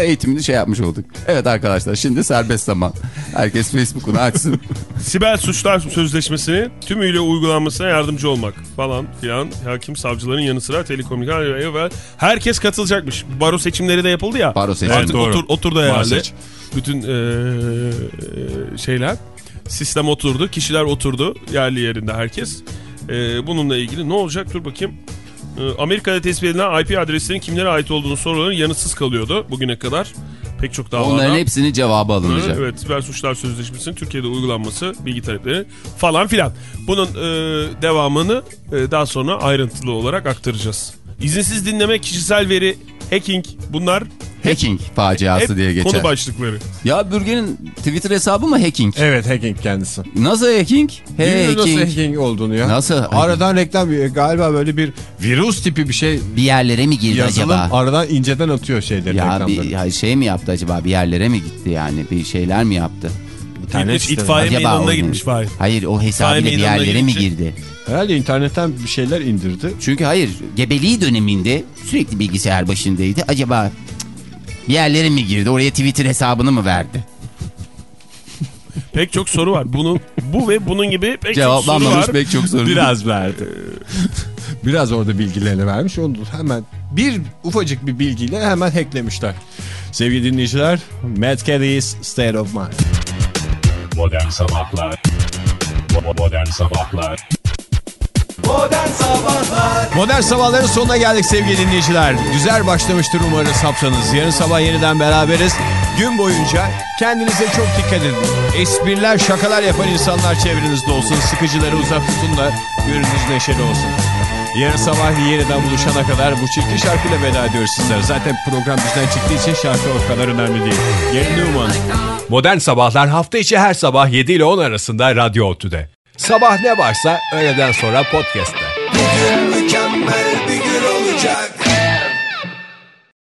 eğitimini şey yapmış olduk. Evet arkadaşlar şimdi serbest zaman. Herkes Facebook'unu açsın. Siber suçlar sözleşmesini tümüyle uygulanmasına yardımcı olmak falan filan. Hakim savcıların yanı sıra telekomünikasyon ve herkes katılacakmış. Baro seçimleri de yapıldı ya. Baro seçimi. Artık Evet, doğru. otur, oturdu herhalde. Bahseç. Bütün eee, şeyler. Sistem oturdu. Kişiler oturdu. Yerli yerinde herkes. Eee, bununla ilgili ne olacak? Dur bakayım. Eee, Amerika'da tespit edilen IP adreslerinin kimlere ait olduğunu soruların yanıtsız kalıyordu bugüne kadar. Pek çok davada. Onların hepsinin cevabı alınacak. Evet, siber suçlar sözleşmesinin Türkiye'de uygulanması, bilgi talepleri falan filan. Bunun e, devamını e, daha sonra ayrıntılı olarak aktaracağız. İzinsiz dinleme, kişisel veri, hacking bunlar Hacking faciası hep diye geçer. konu başlıkları. Ya Bürgen'in Twitter hesabı mı hacking? Evet hacking kendisi. Nasıl hacking? Bilmiyorum Hacking. nasıl hacking olduğunu ya. Nasıl? Aradan reklam galiba böyle bir virüs tipi bir şey Bir yerlere mi girdi yazılım acaba? aradan inceden atıyor şeyleri Ya reklamları. bir ya şey mi yaptı acaba? Bir yerlere mi gitti yani? Bir şeyler mi yaptı? İnternet İtfaiye siteleri. Acaba meydanına girmiş Fahir. Hayır o hesabıyla bir yerlere mi girdi? Herhalde internetten bir şeyler indirdi. Çünkü hayır gebeliği döneminde sürekli bilgisayar başındaydı. Acaba bir yerlere mi girdi? Oraya Twitter hesabını mı verdi? Pek çok soru var. Bunu bu ve bunun gibi pek çok soru Cevaplanmamış var. pek çok soru. Biraz verdi. Biraz orada bilgilerini vermiş. Onu hemen bir ufacık bir bilgiyle hemen hacklemişler. Sevgili dinleyiciler, Matt Kelly's State of Mind. Modern Sabahlar Bo- Modern Sabahlar Modern sabahların sonuna geldik sevgili dinleyiciler. Güzel başlamıştır umarız haftanız. Yarın sabah yeniden beraberiz. Gün boyunca kendinize çok dikkat edin. Espriler, şakalar yapan insanlar çevrenizde olsun. Sıkıcıları uzak tutun da gününüz neşeli olsun. Yarın sabah yeniden buluşana kadar bu çirkin şarkıyla veda ediyoruz sizlere. Zaten program bizden çıktığı için şarkı o kadar önemli değil. Gary Newman. Modern Sabahlar hafta içi her sabah 7 ile 10 arasında Radyo Otü'de. Sabah ne varsa öğleden sonra podcast'te. Mükemmel bir gün olacak